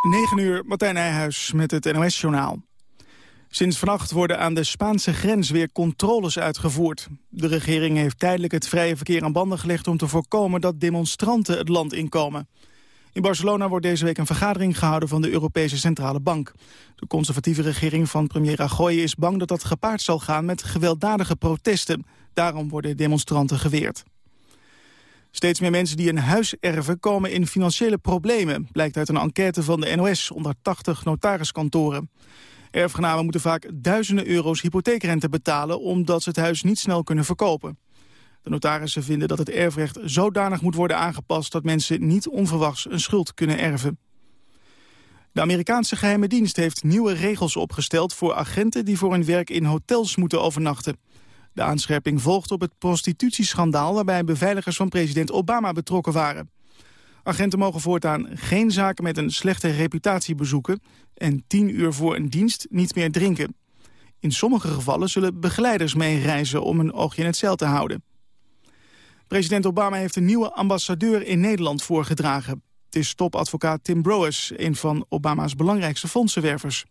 9 uur, Martijn Nijhuis met het NOS-journaal. Sinds vannacht worden aan de Spaanse grens weer controles uitgevoerd. De regering heeft tijdelijk het vrije verkeer aan banden gelegd... om te voorkomen dat demonstranten het land inkomen. In Barcelona wordt deze week een vergadering gehouden van de Europese Centrale Bank. De conservatieve regering van premier Rajoy is bang dat dat gepaard zal gaan met gewelddadige protesten. Daarom worden demonstranten geweerd. Steeds meer mensen die een huis erven komen in financiële problemen... blijkt uit een enquête van de NOS onder 80 notariskantoren. Erfgenamen moeten vaak duizenden euro's hypotheekrente betalen... omdat ze het huis niet snel kunnen verkopen. De notarissen vinden dat het erfrecht zodanig moet worden aangepast... dat mensen niet onverwachts een schuld kunnen erven. De Amerikaanse geheime dienst heeft nieuwe regels opgesteld... voor agenten die voor hun werk in hotels moeten overnachten. De aanscherping volgt op het prostitutieschandaal... waarbij beveiligers van president Obama betrokken waren. Agenten mogen voortaan geen zaken met een slechte reputatie bezoeken... en tien uur voor een dienst niet meer drinken. In sommige gevallen zullen begeleiders meereizen om een oogje in het zeil te houden. President Obama heeft een nieuwe ambassadeur in Nederland voorgedragen. Het is topadvocaat Tim Broers, een van Obama's belangrijkste fondsenwervers.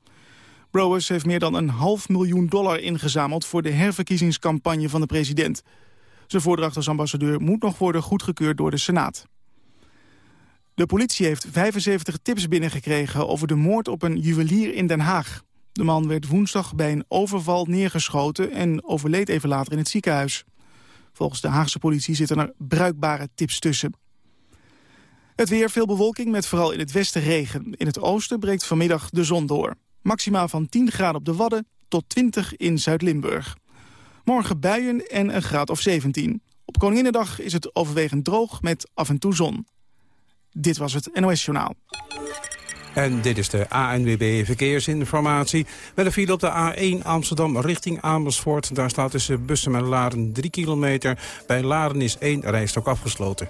Browers heeft meer dan een half miljoen dollar ingezameld... voor de herverkiezingscampagne van de president. Zijn voordracht als ambassadeur moet nog worden goedgekeurd door de Senaat. De politie heeft 75 tips binnengekregen over de moord op een juwelier in Den Haag. De man werd woensdag bij een overval neergeschoten en overleed even later in het ziekenhuis. Volgens de Haagse politie zitten er bruikbare tips tussen. Het weer, veel bewolking met vooral in het westen regen. In het oosten breekt vanmiddag de zon door. Maximaal van 10 graden op de Wadden tot 20 in Zuid-Limburg. Morgen buien en een graad of 17. Op Koninginnedag is het overwegend droog met af en toe zon. Dit was het NOS Journaal. En dit is de ANWB Verkeersinformatie. Met een file op de A1 Amsterdam richting Amersfoort. Daar staat tussen Bussen en Laren 3 kilometer. Bij Laren is één rijstok afgesloten.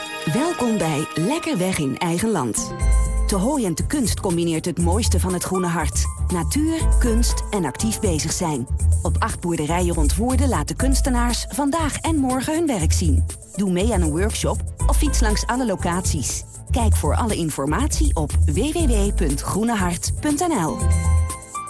Welkom bij Lekker Weg in Eigen Land. Te Hooi en Te Kunst combineert het mooiste van het groene hart. Natuur, kunst en actief bezig zijn. Op acht boerderijen rond Woerden laten kunstenaars vandaag en morgen hun werk zien. Doe mee aan een workshop of fiets langs alle locaties. Kijk voor alle informatie op www.groenehart.nl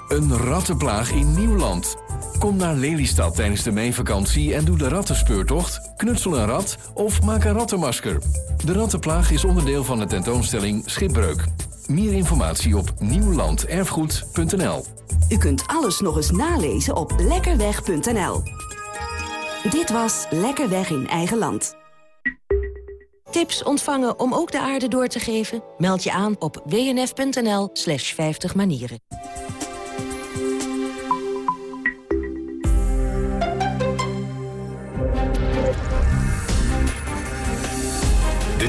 Een rattenplaag in Nieuwland. Kom naar Lelystad tijdens de meivakantie en doe de rattenspeurtocht, knutsel een rat of maak een rattenmasker. De rattenplaag is onderdeel van de tentoonstelling Schipbreuk. Meer informatie op nieuwlanderfgoed.nl U kunt alles nog eens nalezen op lekkerweg.nl. Dit was Lekker Weg in Eigen Land. Tips ontvangen om ook de aarde door te geven? Meld je aan op wnf.nl slash 50 manieren.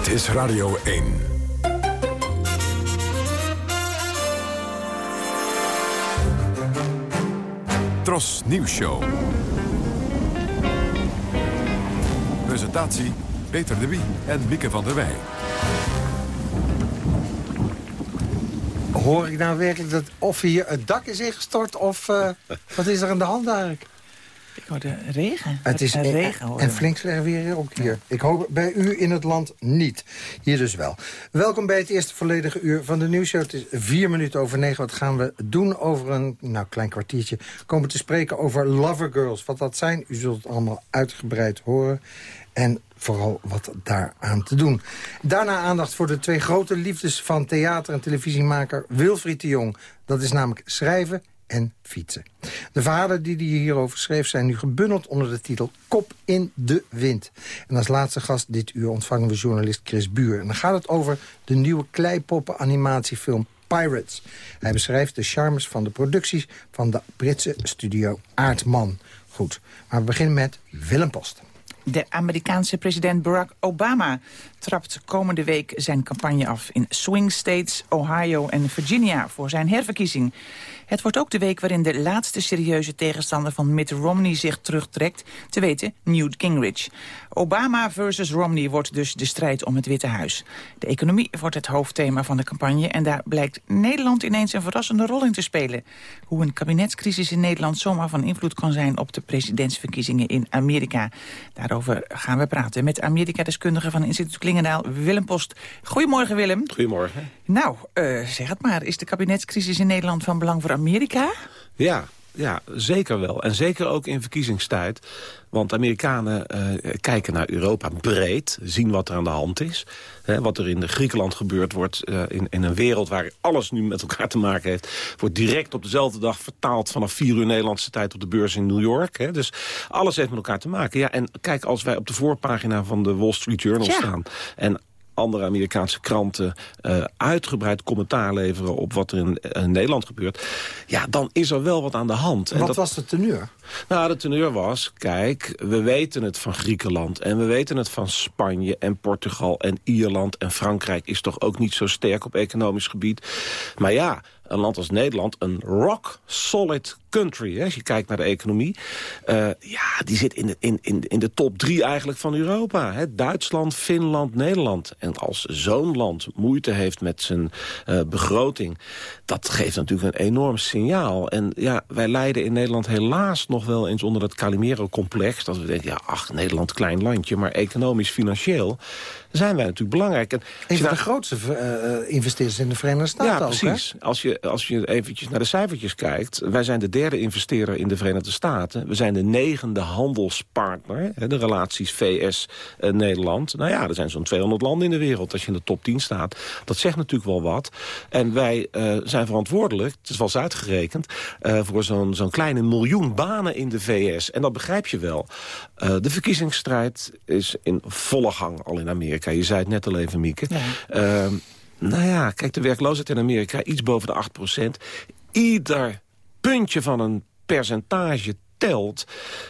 Dit is Radio 1. Tros Nieuws Show. Presentatie Peter de Wie en Mieke van der Wij. Hoor ik nou werkelijk dat of hier het dak is ingestort... of uh, wat is er aan de hand eigenlijk? Ik hoorde regen. Het is en, regen, hoor. En flink slecht weer ook hier. Ik hoop bij u in het land niet. Hier dus wel. Welkom bij het eerste volledige uur van de nieuwsshow. Het is vier minuten over negen. Wat gaan we doen over een nou, klein kwartiertje? Komen te spreken over lovergirls. Wat dat zijn, u zult het allemaal uitgebreid horen. En vooral wat daaraan te doen. Daarna aandacht voor de twee grote liefdes van theater- en televisiemaker Wilfried de Jong. Dat is namelijk schrijven en fietsen. De verhalen die hij hierover schreef zijn nu gebundeld onder de titel Kop in de Wind. En als laatste gast dit uur ontvangen we journalist Chris Buur. En dan gaat het over de nieuwe kleipoppen animatiefilm Pirates. Hij beschrijft de charmes van de producties van de Britse studio Aardman. Goed, maar we beginnen met Willem Post. De Amerikaanse president Barack Obama trapt komende week zijn campagne af... in swing states, Ohio en Virginia voor zijn herverkiezing. Het wordt ook de week waarin de laatste serieuze tegenstander van Mitt Romney zich terugtrekt, te weten Newt Gingrich. Obama versus Romney wordt dus de strijd om het Witte Huis. De economie wordt het hoofdthema van de campagne en daar blijkt Nederland ineens een verrassende rol in te spelen. Hoe een kabinetscrisis in Nederland zomaar van invloed kan zijn op de presidentsverkiezingen in Amerika. Daarover gaan we praten met Amerika-deskundige van Instituut Klingendaal, Willem Post. Goedemorgen Willem. Goedemorgen. Nou, uh, zeg het maar. Is de kabinetscrisis in Nederland van belang voor Amerika? Ja, ja, zeker wel. En zeker ook in verkiezingstijd. Want Amerikanen uh, kijken naar Europa breed, zien wat er aan de hand is. Hè, wat er in Griekenland gebeurd wordt uh, in, in, een wereld waar alles nu met elkaar te maken heeft... wordt direct op dezelfde dag vertaald vanaf 4 uur Nederlandse tijd op de beurs in New York. Hè. Dus alles heeft met elkaar te maken. Ja, en kijk, als wij op de voorpagina van de Wall Street Journal ja. staan... en andere Amerikaanse kranten uh, uitgebreid commentaar leveren op wat er in, in, Nederland gebeurt. Ja, dan is er wel wat aan de hand. En wat dat, was de teneur? Nou, de teneur was, kijk, we weten het van Griekenland... en we weten het van Spanje en Portugal en Ierland en Frankrijk... is toch ook niet zo sterk op economisch gebied. Maar ja, een land als Nederland een rock solid country. Hè, als je kijkt naar de economie. Uh, ja, die zit in de, in, in, in de top drie eigenlijk van Europa. Hè. Duitsland, Finland, Nederland. En als zo'n land moeite heeft met zijn uh, begroting... dat geeft natuurlijk een enorm signaal. En ja, wij lijden in Nederland helaas nog wel eens onder het Calimero-complex. Dat we denken, ja, ach, Nederland, klein landje. Maar economisch, financieel zijn wij natuurlijk belangrijk. En een van de grootste uh, investeerders in de Verenigde Staten Ja, precies. Ook, als, je, als je eventjes naar de cijfertjes kijkt... wij zijn de derde investeerder in de Verenigde Staten. We zijn de negende handelspartner. Hè, de relaties VS-Nederland. nou ja, er zijn zo'n 200 landen in de wereld als je in de top 10 staat. Dat zegt natuurlijk wel wat. En wij uh, zijn verantwoordelijk, het is wel eens uitgerekend... Uh, voor zo'n zo'n kleine miljoen banen in de VS. En dat begrijp je wel. De verkiezingsstrijd is in volle gang al in Amerika. Je zei het net al even, Mieke. Ja. Uh, nou ja, kijk, de werkloosheid in Amerika iets boven de 8% Ieder puntje van een percentage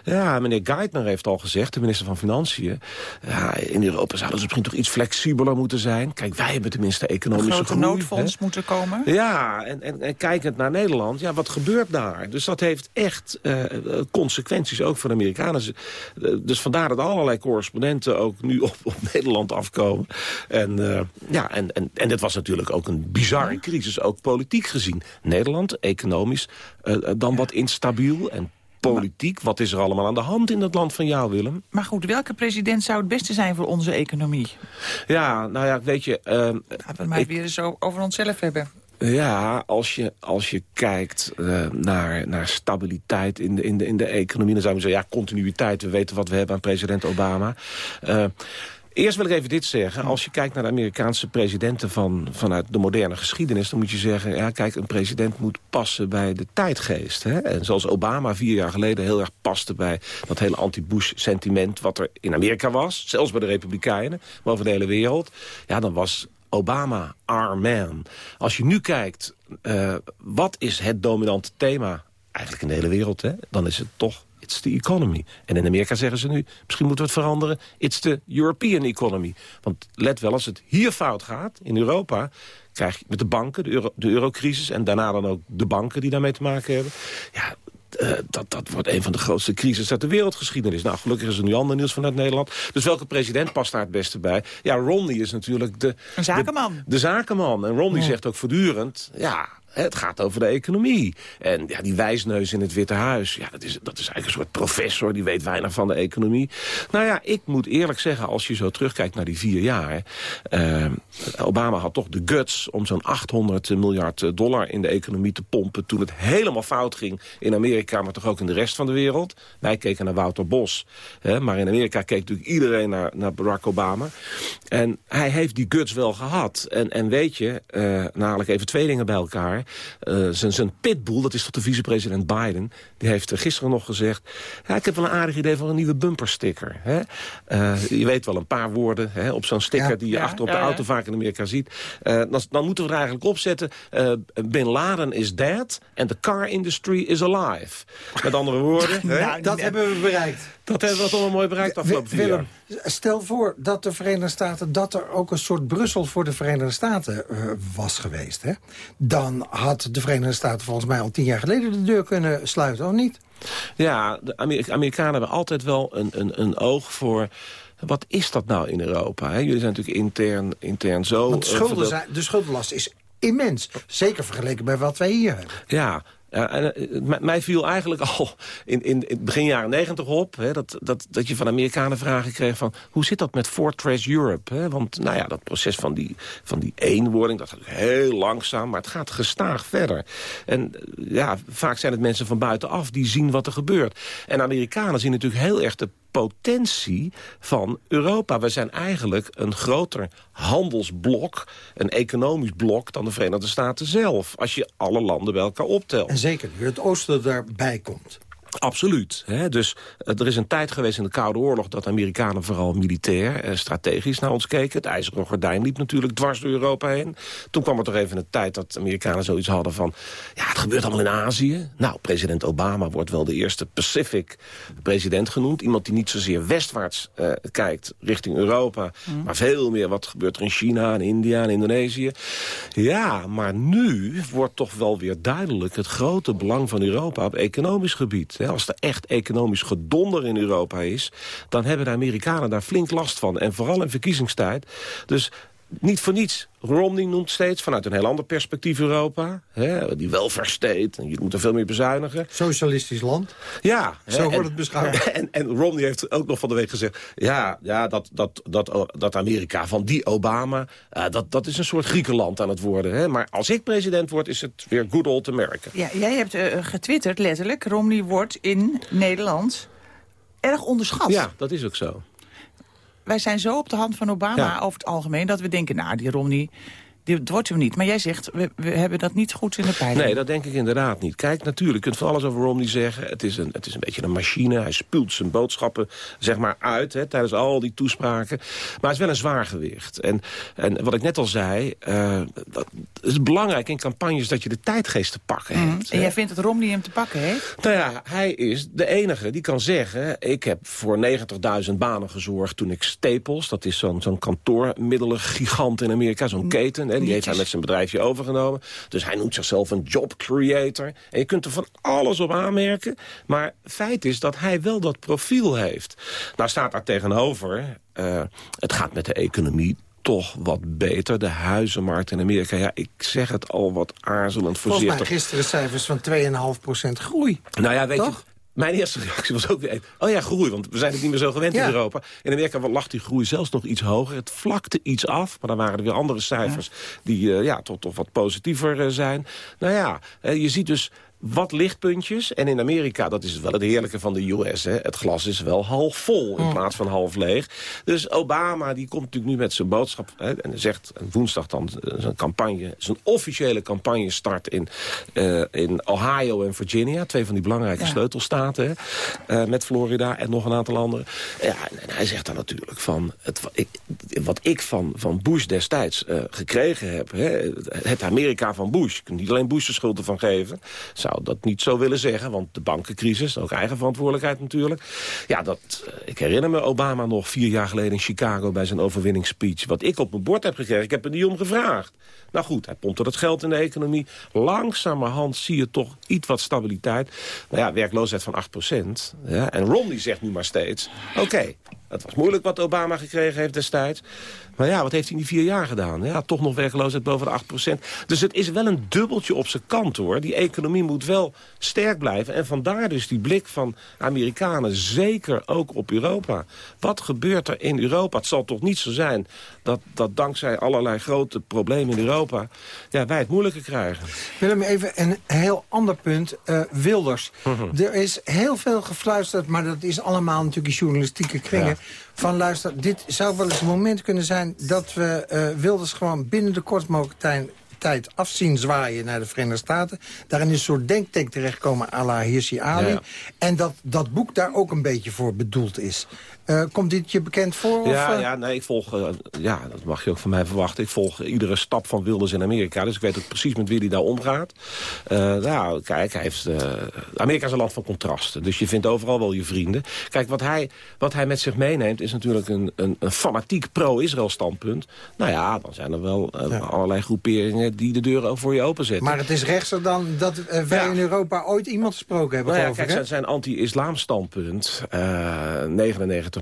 Ja, meneer Geithner heeft al gezegd, de minister van Financiën... Ja, in Europa zouden ze misschien toch iets flexibeler moeten zijn. Kijk, wij hebben tenminste economische groei. Een noodfonds hè? moeten komen. Ja, en, en, en, kijkend naar Nederland, ja, wat gebeurt daar? Dus dat heeft echt uh, consequenties ook voor de Amerikanen. Dus vandaar dat allerlei correspondenten ook nu op, op Nederland afkomen. En, uh, ja, en, en, en dit was natuurlijk ook een bizarre crisis, ook politiek gezien. Nederland, economisch, uh, dan wat instabiel en politiek. Wat is er allemaal aan de hand in dat land van jou, Willem? Maar goed, welke president zou het beste zijn voor onze economie? Ja, nou ja, weet je... Uh, Laten we het maar ik, weer zo over onszelf hebben. Ja, als je, als je kijkt uh, naar, naar stabiliteit in de, in, de, in de economie... dan zou je zeggen, ja, continuïteit. We weten wat we hebben aan president Obama. Uh, Eerst wil ik even dit zeggen. Als je kijkt naar de Amerikaanse presidenten van, vanuit de moderne geschiedenis... dan moet je zeggen, ja, kijk, een president moet passen bij de tijdgeest. Hè? En zoals Obama vier jaar geleden heel erg paste bij dat hele anti-Bush sentiment... wat er in Amerika was, zelfs bij de Republikeinen, maar over de hele wereld. Ja, dan was Obama our man. Als je nu kijkt, uh, wat is het dominante thema eigenlijk in de hele wereld... Hè? dan is het toch it's the economy. En in Amerika zeggen ze nu, misschien moeten we het veranderen... it's the European economy. Want let wel, als het hier fout gaat, in Europa... krijg je met de banken, de, euro, de eurocrisis... en daarna dan ook de banken die daarmee te maken hebben... ja, uh, dat, dat wordt een van de grootste crises uit de wereldgeschiedenis. Nou, gelukkig is er nu ander nieuws vanuit Nederland. Dus welke president past daar het beste bij? Ja, Romney is natuurlijk de... Een zakenman. De, de zakenman. En Romney zegt ook voortdurend... ja, het gaat over de economie. En ja, die wijsneus in het Witte Huis, ja, dat, is, dat is eigenlijk een soort professor... die weet weinig van de economie. Nou ja, ik moet eerlijk zeggen, als je zo terugkijkt naar die vier jaar... Uh, Obama had toch de guts om zo'n 800 miljard dollar in de economie te pompen... toen het helemaal fout ging in Amerika, maar toch ook in de rest van de wereld. Wij keken naar Wouter Bos, maar in Amerika keek natuurlijk iedereen naar, naar Barack Obama. En hij heeft die guts wel gehad. En, en weet je, uh, nou haal ik even twee dingen bij elkaar Uh, zijn pitbull, dat is tot de vicepresident Biden... die heeft gisteren nog gezegd... Ja, ik heb wel een aardig idee van een nieuwe bumpersticker. Hè? je weet wel, een paar woorden hè, op zo'n sticker... die je achter op de auto vaak in Amerika ziet. Dan, dan, moeten we er eigenlijk opzetten... Bin Laden is dead and the car industry is alive. Met andere woorden... Nou, dat hebben we bereikt. Dat hebben we toch wel mooi bereikt afgelopen vier Willem, Stel voor dat de Verenigde Staten... dat er ook een soort Brussel voor de Verenigde Staten uh, was geweest. Hè? Dan had de Verenigde Staten volgens mij al tien jaar geleden de deur kunnen sluiten, of niet? Ja, de Amerikanen hebben altijd wel een, een, een oog voor... Wat is dat nou in Europa? Hè? Jullie zijn natuurlijk intern, intern zo... Want de, eh, schulden zijn, de schuldenlast is immens. Zeker vergeleken bij wat wij hier hebben. Ja, ja, en, uh, mij viel eigenlijk al in, in, in begin jaren negentig op... Hè, dat, dat, dat je van Amerikanen vragen kreeg van... hoe zit dat met Fortress Europe? Hè? Want nou ja, dat proces van die, van die eenwording... dat gaat heel langzaam, maar het gaat gestaag verder. En eh, ja, vaak zijn het mensen van buitenaf die zien wat er gebeurt. En Amerikanen zien natuurlijk heel erg de potentie van Europa. We zijn eigenlijk een groter handelsblok, een economisch blok... dan de Verenigde Staten zelf, als je alle landen bij elkaar optelt. En zeker nu het oosten daarbij komt. Absoluut. Hè? Dus eh, er is een tijd geweest in de Koude Oorlog... dat de Amerikanen vooral militair en strategisch naar ons keken. Het ijzeren gordijn liep natuurlijk dwars door Europa heen. Toen kwam er toch even een tijd dat de Amerikanen zoiets hadden van... ja, het gebeurt allemaal in Azië. Nou, president Obama wordt wel de eerste Pacific president genoemd. Iemand die niet zozeer westwaarts uh, kijkt richting Europa... Mm. maar veel meer wat gebeurt er in China en India en Indonesië. Ja, maar nu wordt toch wel weer duidelijk... het grote belang van Europa op economisch gebied als er echt economisch gedonder in Europa is... dan hebben de Amerikanen daar flink last van. En vooral in verkiezingstijd. Dus niet voor niets. Romney noemt steeds vanuit een heel ander perspectief Europa. Hè, die welfare state. En je moet er veel meer bezuinigen. Socialistisch land. Ja. Zo wordt het beschouwd. En, en Romney heeft ook nog van de week gezegd... ja, ja dat, dat, dat, dat Amerika van die Obama... Uh, dat, dat is een soort Griekenland aan het worden. Hè. Maar als ik president word, is het weer good old America. Ja, jij hebt uh, getwitterd letterlijk... Romney wordt in Nederland erg onderschat. Ja, dat is ook zo wij zijn zo op de hand van Obama over het algemeen... dat we denken, nou, die Romney dit wordt hem niet. Maar jij zegt, we, we, hebben dat niet goed in de peiling. Nee, dat denk ik inderdaad niet. Kijk, natuurlijk, je kunt van alles over Romney zeggen. Het is een, het is een beetje een machine. Hij spuult zijn boodschappen zeg maar uit hè, tijdens al die toespraken. Maar het is wel een zwaar gewicht. En, en wat ik net al zei, uh, dat is belangrijk in campagnes dat je de tijdgeest te pakken mhm. hebt. En jij vindt dat Romney hem te pakken heeft? Nou ja, hij is de enige die kan zeggen... ik heb voor 90.000 banen gezorgd toen ik Staples... dat is zo'n zo'n kantoormiddelen gigant in Amerika, zo'n keten die heeft hij met zijn bedrijfje overgenomen. Dus hij noemt zichzelf een job creator. En je kunt er van alles op aanmerken. Maar feit is dat hij wel dat profiel heeft. Nou staat daar tegenover... Uh, het gaat met de economie toch wat beter. De huizenmarkt in Amerika, ja, ik zeg het al wat aarzelend voorzichtig. Volgens mij gisteren cijfers van 2,5% groei. Nou ja, weet je, mijn eerste reactie was ook weer... oh ja, groei, want we zijn het niet meer zo gewend in Europa. In Amerika lag die groei zelfs nog iets hoger. Het vlakte iets af, maar dan waren er weer andere cijfers... die uh, ja, toch, toch wat positiever uh, zijn. Nou ja, uh, je ziet dus wat lichtpuntjes. En in Amerika, dat is wel het heerlijke van de US... Hè, het glas is wel half vol in plaats van half leeg. Dus Obama die komt natuurlijk nu met zijn boodschap... Hè, en zegt woensdag dan zijn campagne... zijn officiële campagne start in, uh, in Ohio en Virginia. Twee van die belangrijke sleutelstaten. Hè, uh, met Florida en nog een aantal andere. Ja, en, hij zegt dan natuurlijk van... Het, ik, wat ik van, van Bush destijds uh, gekregen heb... Hè, het Amerika van Bush. Ik kan niet alleen Bush de schuld ervan geven... Zou dat niet zo willen zeggen, want de bankencrisis, ook eigen verantwoordelijkheid natuurlijk. Ja, dat, eh, ik herinner me Obama nog vier jaar geleden in Chicago bij zijn overwinningsspeech. Wat ik op mijn bord heb gekregen, ik heb er niet om gevraagd. Nou goed, hij pompt er het geld in de economie. Langzamerhand zie je toch iets wat stabiliteit. Nou ja, werkloosheid van 8 Ja, en Romney zegt nu maar steeds, oké, het was moeilijk wat Obama gekregen heeft destijds. Maar ja, wat heeft hij in die vier jaar gedaan? Ja, toch nog werkloosheid boven de 8%. Dus het is wel een dubbeltje op zijn kant, hoor. Die economie moet wel sterk blijven. En vandaar dus die blik van Amerikanen, zeker ook op Europa. Wat gebeurt er in Europa? Het zal toch niet zo zijn dat, dat dankzij allerlei grote problemen in Europa... Ja, wij het moeilijker krijgen. Willem, even een heel ander punt. Uh, Wilders. Mhm. Er is heel veel gefluisterd, maar dat is allemaal natuurlijk in journalistieke kringen van luister, dit zou wel eens een moment kunnen zijn... dat we uh, Wilders gewoon binnen de kort afzien zwaaien naar de Verenigde Staten. Daarin is een soort denktank terechtkomen à la Hirsi Ali. Ja. En dat dat boek daar ook een beetje voor bedoeld is. Eh, komt dit je bekend voor? Ja, of, eh? ja, nee, ik volg, eh, ja, dat mag je ook van mij verwachten. Ik volg iedere stap van Wilders in Amerika. Dus ik weet ook precies met wie hij daar omgaat. Nou, kijk, hij heeft, Amerika is een land van contrasten. Dus je vindt overal wel je vrienden. Kijk, wat hij, wat hij met zich meeneemt is natuurlijk een, een, een fanatiek pro-Israël standpunt. Nou ja, dan zijn er wel allerlei groeperingen die de deuren voor je openzetten. Maar het is rechtser dan dat eh, wij Ja. in Europa ooit iemand gesproken hebben, Nou ja, kijk, ik. zijn, zijn anti-islam standpunt... eh 99%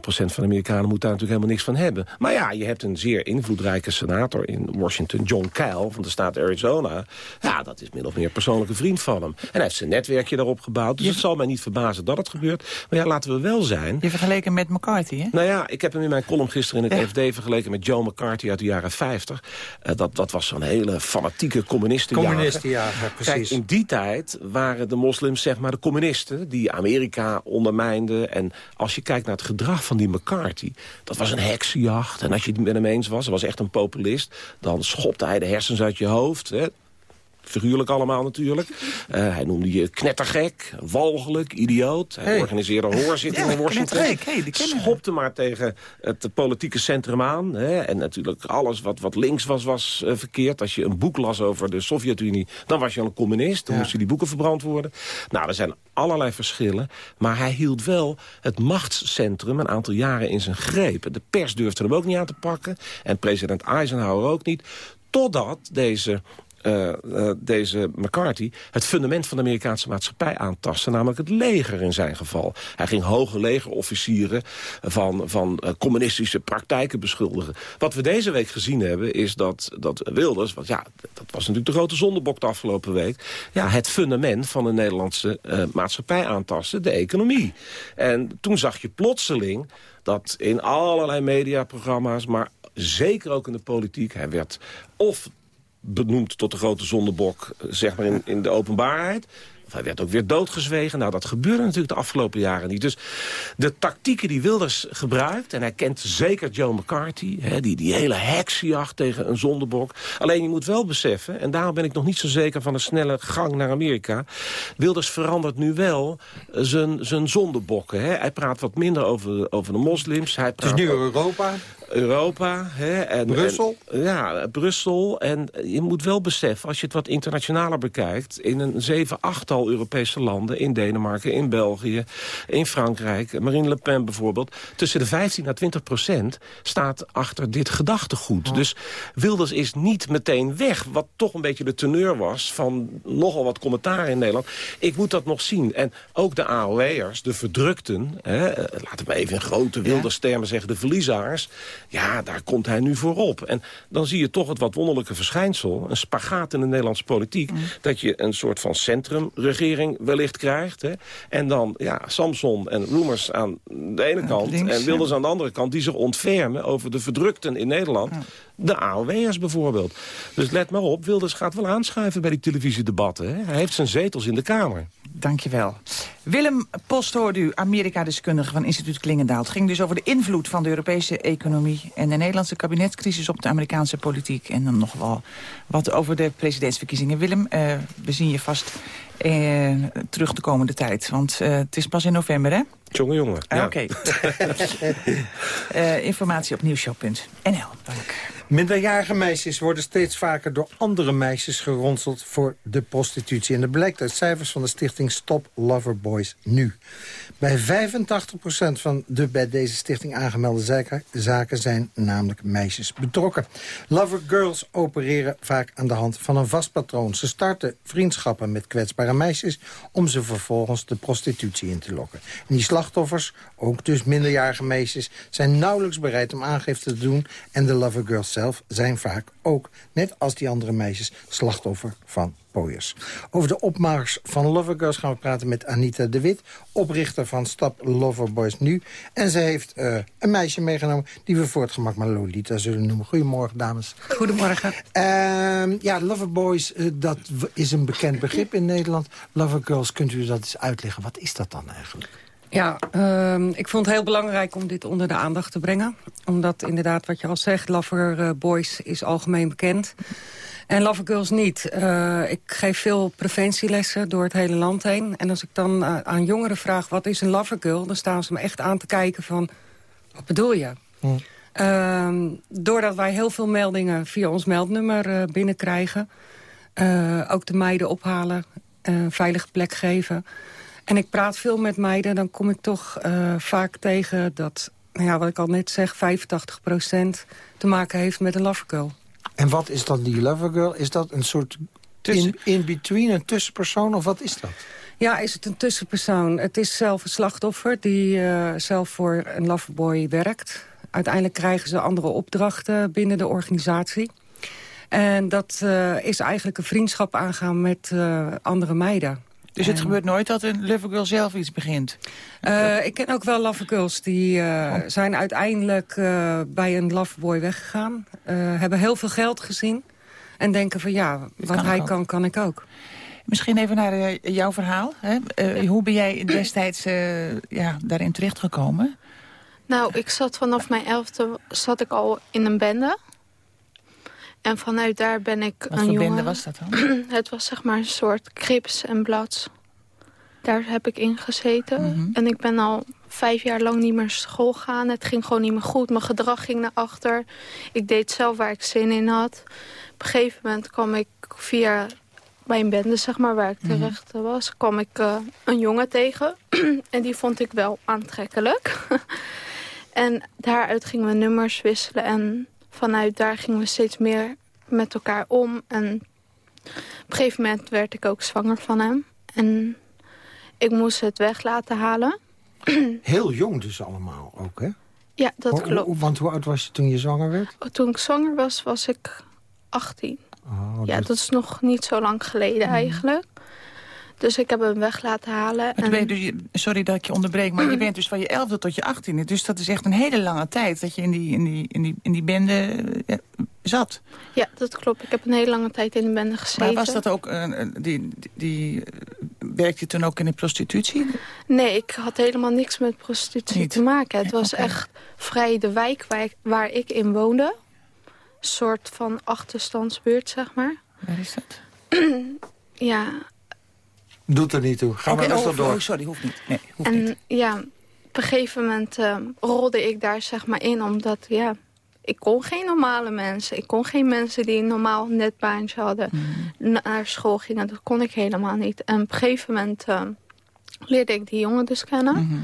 van de Amerikanen moet daar natuurlijk helemaal niks van hebben. Maar ja, je hebt een zeer invloedrijke senator in Washington... John Kyle van de staat Arizona. Ja, dat is min of meer een persoonlijke vriend van hem. En hij heeft zijn netwerkje daarop gebouwd. Dus het zal mij niet verbazen dat het gebeurt. Maar ja, laten we wel zijn... Je vergeleken met McCarthy, hè? Nou ja, ik heb hem in mijn column gisteren in het FD vergeleken met Joe McCarthy uit de jaren 50. Eh, dat, dat was zo'n hele fanatieke communistenjager. Communistenjager, precies. Kijk, in die tijd waren de moslims zeg maar de communisten... die Amerika ondermijnden. En als je kijkt naar het gedrag van die McCarthy... dat was een heksenjacht. En als je het met hem eens was, hij was echt een populist... dan schopte hij de hersens uit je hoofd... Hè. Figuurlijk allemaal natuurlijk. Eh, hij noemde je knettergek, walgelijk, idioot. Hij Hey. organiseerde hoorzittingen Ja, in Washington. hey. Schopte maar tegen het politieke centrum aan. Hè. En natuurlijk alles wat, wat links was, was eh, verkeerd. Als je een boek las over de Sovjet-Unie, dan was je al een communist. Dan Ja. moesten die boeken verbrand worden. Nou, er zijn allerlei verschillen. Maar hij hield wel het machtscentrum een aantal jaren in zijn greep. De pers durfde hem ook niet aan te pakken. En president Eisenhower ook niet. Totdat deze eh, eh, deze McCarthy het fundament van de Amerikaanse maatschappij aantasten. Namelijk het leger in zijn geval. Hij ging hoge legerofficieren van, van eh, communistische praktijken beschuldigen. Wat we deze week gezien hebben is dat, dat Wilders... Want ja, dat was natuurlijk de grote zondebok de afgelopen week... Ja, het fundament van de Nederlandse maatschappij aantasten, de economie. En toen zag je plotseling dat in allerlei mediaprogramma's... maar zeker ook in de politiek, hij werd of benoemd tot de grote zondebok, eh, zeg maar in, in de openbaarheid. Of hij werd ook weer doodgezwegen. Nou, dat gebeurde natuurlijk de afgelopen jaren niet. Dus de tactieken die Wilders gebruikt... en hij kent zeker Joe McCarthy... Hè, die, die hele heksenjacht tegen een zondebok. Alleen je moet wel beseffen... en daarom ben ik nog niet zo zeker van een snelle gang naar Amerika... Wilders verandert nu wel eh, zijn, zijn zondebokken. Hè. Hij praat wat minder over, over de moslims. Hij Het is nu Europa. Europa. Hè, en, Brussel? en- ja, Brussel. En je moet wel beseffen, als je het wat internationaler bekijkt... in een zeven, achttal Europese landen, in Denemarken, in België... in Frankrijk, Marine Le Pen bijvoorbeeld... tussen de 15 en 20 procent staat achter dit gedachtegoed. Dus Wilders is niet meteen weg, wat toch een beetje de teneur was... van nogal wat commentaar in Nederland. Ik moet dat nog zien. En ook de AOW'ers, de verdrukten... Hè, eh, laten we even in grote Wilders-termen zeggen, de verliezaars... ja, daar komt hij nu voorop. En dan zie je toch het wat wonderlijke verschijnsel... een spagaat in de Nederlandse politiek... dat je een soort van centrumregering wellicht krijgt. Hè, en dan ja, Samson en Roemers aan de ene kant... links, en Wilders aan de andere kant... die zich ontfermen over de verdrukten in Nederland... De AOW'ers bijvoorbeeld. Dus let maar op, Wilders gaat wel aanschuiven bij die televisiedebatten. Hè? Hij heeft zijn zetels in de Kamer. Dankjewel. Willem Post hoorde u, Amerika-deskundige van instituut Klingendaal. Het ging dus over de invloed van de Europese economie... en de Nederlandse kabinetscrisis op de Amerikaanse politiek. En dan nog wel wat over de presidentsverkiezingen. Willem, eh, we zien je vast eh, terug de komende tijd. Want eh, het is pas in november, hè? Jongen, jongen. Ah, Ja. Oké. Eh, informatie op nieuwshow.nl. Dank. Minderjarige meisjes worden steeds vaker door andere meisjes geronseld voor de prostitutie. En dat blijkt uit cijfers van de stichting Stop Loverboys Nu. Bij 85% van de bij deze stichting aangemelde zaken, zaken zijn namelijk meisjes betrokken. Lovergirls opereren vaak aan de hand van een vast patroon. Ze starten vriendschappen met kwetsbare meisjes om ze vervolgens de prostitutie in te lokken. En die slachtoffers, ook dus minderjarige meisjes, zijn nauwelijks bereid om aangifte te doen. En de Lovergirls zelf zijn vaak ook, net als die andere meisjes, slachtoffer van pooiers. Over de opmars van Lovergirls gaan we praten met Anita de Wit, oprichter van Stop Loverboys Nu. En ze heeft eh, een meisje meegenomen die we voor het gemak maar Lolita zullen noemen. Goedemorgen, dames. Goedemorgen. Ehm, ja, Loverboys, eh, dat is een bekend begrip in Nederland. Lovergirls, kunt u dat eens uitleggen? Wat is dat dan eigenlijk? Ja, ehm, ik vond het heel belangrijk om dit onder de aandacht te brengen. Omdat inderdaad, wat je al zegt, Lover eh, Boys is algemeen bekend. En Lover Girls niet. Eh, ik geef veel preventielessen door het hele land heen. En als ik dan eh, aan jongeren vraag, wat is een Lover Girl? Dan staan ze me echt aan te kijken van, wat bedoel je? Hm. Ehm, doordat wij heel veel meldingen via ons meldnummer binnenkrijgen... ook de meiden ophalen, een veilige plek geven... En ik praat veel met meiden, dan kom ik toch uh, vaak tegen dat, nou ja, wat ik al net zeg, 85% te maken heeft met een lovergirl. En wat is dan die lovergirl? Is dat een soort in-between, in een tussenpersoon of wat is dat? Ja, is het een tussenpersoon. Het is zelf een slachtoffer die uh, zelf voor een loverboy werkt. Uiteindelijk krijgen ze andere opdrachten binnen de organisatie. En dat uh, is eigenlijk een vriendschap aangaan met uh, andere meiden. Dus het gebeurt nooit dat een Lovergirl zelf iets begint? Uh, ik ken ook wel Lovergirls die uh, zijn uiteindelijk uh, bij een Loverboy weggegaan. hebben heel veel geld gezien. En denken van ja, wat kan hij kan, kan ik ook. Misschien even naar jouw verhaal. Hè? hoe ben jij destijds ja, daarin terechtgekomen? Nou, ik zat vanaf mijn elfde zat ik al in een bende. En vanuit daar ben ik Wat een voor jongen... was dat dan? het was zeg maar een soort krips en blads. Daar heb ik in gezeten. Mhm. En ik ben al vijf jaar lang niet meer school gaan. Het ging gewoon niet meer goed. Mijn gedrag ging naar achter. Ik deed zelf waar ik zin in had. Op een gegeven moment kwam ik via mijn bende, zeg maar, waar ik Mhm. terecht was... kwam ik eh, een jongen tegen. en die vond ik wel aantrekkelijk. en daaruit gingen we nummers wisselen. En vanuit daar gingen we steeds meer met elkaar om. En op een gegeven moment werd ik ook zwanger van hem. En ik moest het weg laten halen. Heel jong dus allemaal ook, hè? Ja, dat Ho- klopt. Want hoe oud was je toen je zwanger werd? Toen ik zwanger was, was ik 18. Oh, Ja, dus- dat is nog niet zo lang geleden eigenlijk. Dus ik heb hem weg laten halen. Maar toen En, ben je dus, sorry dat ik je onderbreek, maar je bent dus van je elfde tot je achttiende. Dus dat is echt een hele lange tijd dat je in die, in die, in die, in die bende eh, zat. ja, dat klopt. Ik heb een hele lange tijd in de bende gezeten. Maar was dat ook, eh, die, die, eh, werkte je toen ook in de prostitutie? Nee, ik had helemaal niks met prostitutie Niet? te maken. Het was echt vrij de wijk waar ik, waar ik in woonde. Een soort van achterstandsbuurt, zeg maar. Waar is dat? Ja, Doet er niet toe. Ga maar rustig oh, door. oh, sorry, hoeft niet. Nee, hoeft en niet. ja, op een gegeven moment eh, rolde ik daar zeg maar in. Omdat, ja, ik kon geen normale mensen. Ik kon geen mensen die een normaal netbaantje hadden. Na- Naar school gingen. Dat kon ik helemaal niet. En op een gegeven moment eh, leerde ik die jongen dus kennen. Mhm.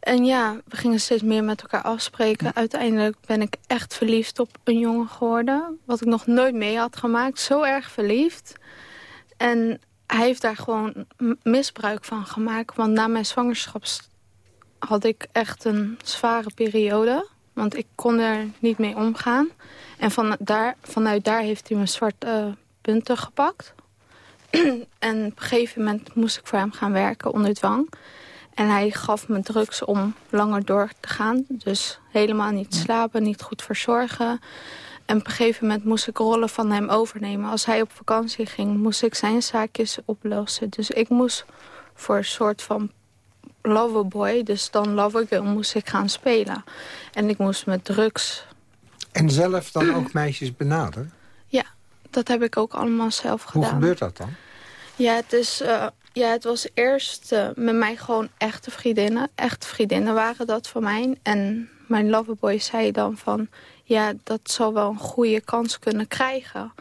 En ja, we gingen steeds meer met elkaar afspreken. Uiteindelijk ben ik echt verliefd op een jongen geworden. Wat ik nog nooit mee had gemaakt. Zo erg verliefd. En hij heeft daar gewoon misbruik van gemaakt. Want na mijn zwangerschap had ik echt een zware periode. Want ik kon er niet mee omgaan. En van daar, vanuit daar heeft hij me zwarte eh, punten gepakt. en op een gegeven moment moest ik voor hem gaan werken onder dwang. En hij gaf me drugs om langer door te gaan. Dus helemaal niet slapen, niet goed verzorgen. En op een gegeven moment moest ik rollen van hem overnemen. Als hij op vakantie ging, moest ik zijn zaakjes oplossen. Dus ik moest voor een soort van loverboy, dus dan lovergirl, moest ik gaan spelen. En ik moest met drugs... En zelf dan ook meisjes benaderen? Ja, dat heb ik ook allemaal zelf Hoe gedaan. gebeurt dat dan? Ja, het, is, eh, ja, het was eerst eh, met mij gewoon echte vriendinnen. Echte vriendinnen waren dat voor mij. En mijn loverboy zei dan van... ja, dat zou wel een goede kans kunnen krijgen.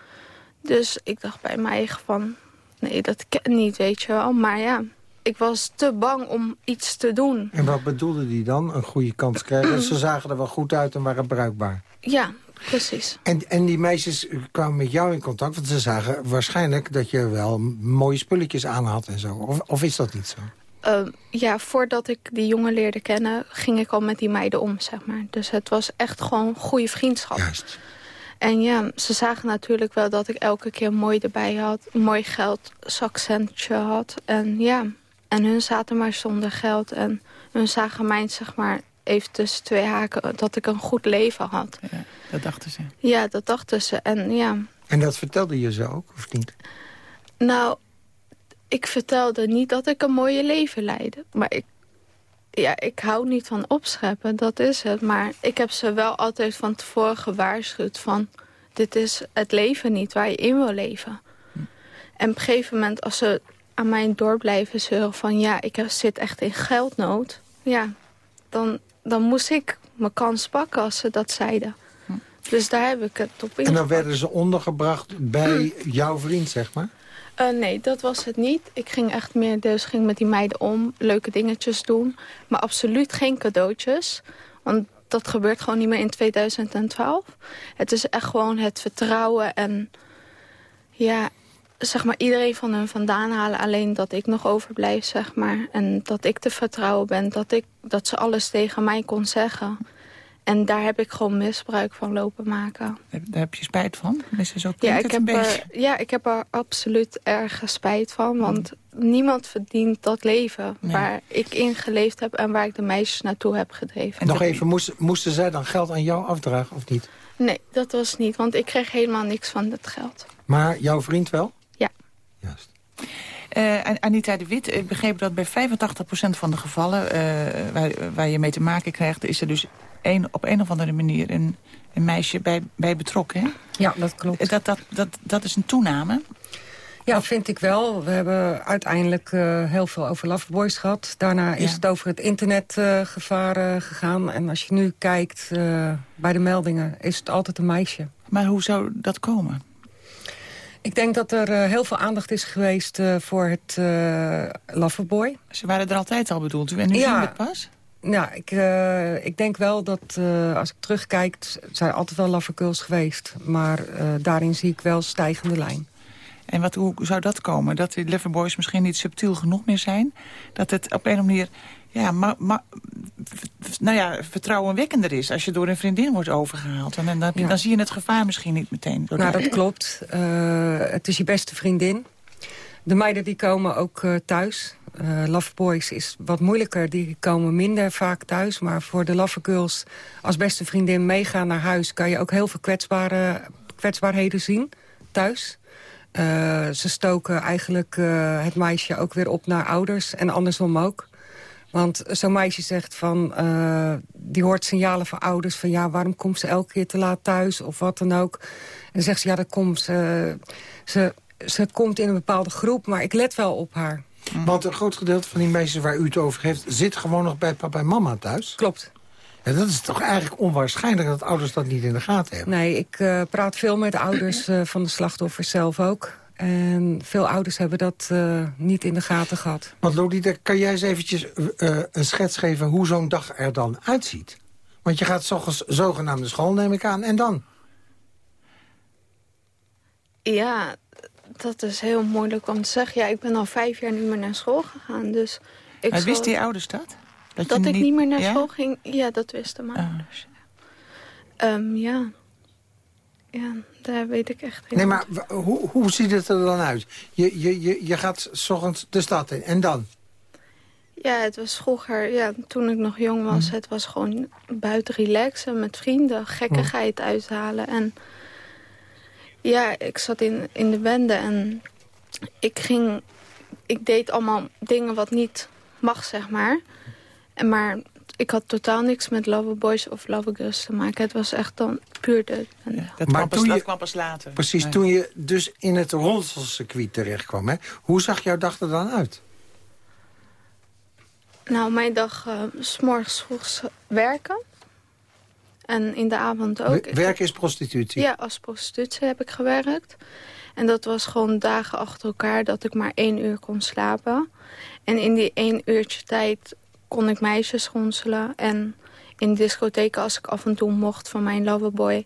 Dus ik dacht bij mij van... nee, dat ken niet, weet je wel. Maar ja, ik was te bang om iets te doen. En wat bedoelde die dan? Een goede kans krijgen? Ze zagen er wel goed uit en waren bruikbaar. Ja, precies. En, en die meisjes kwamen met jou in contact, want ze zagen waarschijnlijk dat je wel mooie spulletjes aan had en zo. Of, of is dat niet zo? Eh, ja, voordat ik die jongen leerde kennen, ging ik al met die meiden om, zeg maar. Dus het was echt gewoon goede vriendschap. Juist. En ja, ze zagen natuurlijk wel dat ik elke keer mooi erbij had. Mooi geld, zakcentje had. En ja, en hun zaten maar zonder geld. En hun zagen mij, zeg maar, even tussen twee haken... dat ik een goed leven had. Ja, dat dachten ze. Ja, dat dachten ze. En ja, En dat vertelde je ze ook, of niet? nou, ik vertelde niet dat ik een mooie leven leidde. Maar ik, Ja, ik hou niet van opscheppen, dat is het. Maar ik heb ze wel altijd van tevoren gewaarschuwd van... dit is het leven niet waar je in wil leven. En op een gegeven moment, als ze aan mij door blijven zeuren van... ja, ik zit echt in geldnood, ja, dan, dan moest ik mijn kans pakken als ze dat zeiden. Dus daar heb ik het op En dan werden ze ondergebracht bij jouw vriend, zeg maar? Uh, nee, dat was het niet. Ik ging echt meer, dus ging met die meiden om, leuke dingetjes doen. Maar absoluut geen cadeautjes. Want dat gebeurt gewoon niet meer in 2012. Het is echt gewoon het vertrouwen en ja, zeg maar iedereen van hun vandaan halen. Alleen dat ik nog overblijf, zeg maar. En dat ik te vertrouwen ben, dat, ik, dat ze alles tegen mij kon zeggen. En daar heb ik gewoon misbruik van lopen maken. Daar heb je spijt van? Is zo ja, ik heb er, ja, ik heb er absoluut erg spijt van. Want niemand verdient dat leven waar ik in geleefd heb... en waar ik de meisjes naartoe heb gedreven. Nog even, moesten, moesten zij dan geld aan jou afdragen of niet? Nee, dat was niet, want ik kreeg helemaal niks van dat geld. Maar jouw vriend wel? Ja. Juist. Uh, Anita de Wit, ik begreep dat bij 85% van de gevallen uh, waar, waar je mee te maken krijgt... is er dus een, op een of andere manier een, een meisje bij, bij betrokken. Hè? Ja, dat klopt. Dat, dat, dat, dat is een toename. Ja, vind ik wel. We hebben uiteindelijk uh, heel veel over loveboys gehad. Daarna is het over het internetgevaar uh, gegaan. En als je nu kijkt bij de meldingen, is het altijd een meisje. Maar hoe zou dat komen? Ik denk dat er heel veel aandacht is geweest voor het loverboy. Ze waren er altijd al bedoeld. En nu ja. zien we het pas? Ja, ik, uh, ik denk wel dat uh, als ik terugkijk... zijn altijd wel lovergirls geweest. Maar uh, daarin zie ik wel stijgende lijn. En wat, hoe zou dat komen? Dat die loverboys misschien niet subtiel genoeg meer zijn? Dat het op een of andere manier ja, ma, ma, nou ja, vertrouwenwekkender is... als je door een vriendin wordt overgehaald. En dan, dan, zie je het gevaar misschien niet meteen. Nou, dat klopt. het is je beste vriendin. De meiden die komen ook thuis. Uh, loveboys is wat moeilijker. Die komen minder vaak thuis. Maar voor de lovegirls als beste vriendin meegaan naar huis... kan je ook heel veel kwetsbare, kwetsbaarheden zien thuis. Uh, ze stoken eigenlijk uh, het meisje ook weer op naar ouders. En andersom ook. Want zo'n meisje zegt van... die hoort signalen van ouders van... ja, waarom komt ze elke keer te laat thuis? Of wat dan ook. En dan zegt ze, ja, dat komt ze... Ze, ze komt in een bepaalde groep, maar ik let wel op haar. Want een groot gedeelte van die meisjes waar u het over heeft... zit gewoon nog bij papa en mama thuis? Klopt. En dat is toch eigenlijk onwaarschijnlijk dat ouders dat niet in de gaten hebben? Nee, ik uh, praat veel met ouders uh, van de slachtoffers zelf ook. En veel ouders hebben dat uh, niet in de gaten gehad. Want Lodita, kan jij eens eventjes een schets geven hoe zo'n dag er dan uitziet? Want je gaat s zogenaamde school, neem ik aan, en dan? Ja, dat is heel moeilijk om te zeggen. Ja, ik ben al vijf jaar niet meer naar school gegaan. Dus ik maar wisten die ouders dat? Dat, dat ik niet... meer naar school ging? Ja, dat wisten mijn oh. ouders. Um, ja. Ja, daar weet ik echt niet. Nee, maar hoe, hoe ziet het er dan uit? Je, je, je, je gaat s ochtends de stad in. En dan? Ja, het was vroeger, ja, toen ik nog jong was... Hm. het was gewoon buiten relaxen met vrienden. Gekkigheid hm. uithalen en ja, ik zat in, in de bende en ik ging... Ik deed allemaal dingen wat niet mag, zeg maar. Maar ik had totaal niks met Loverboys of Lovergirls te maken. Het was echt dan puur de... Ja, dat, maar kwam pas, je, kwam pas later. Precies, toen je dus in het ronselcircuit terecht kwam. Hè? Hoe zag jouw dag er dan uit? Nou, mijn dag, uh, s morgens vroeg werken. En in de avond ook. Werken is prostitutie? Ja, als prostitutie heb ik gewerkt. En dat was gewoon dagen achter elkaar dat ik maar één uur kon slapen. En in die één uurtje tijd kon ik meisjes ronselen. En in discotheken, als ik af en toe mocht van mijn loverboy...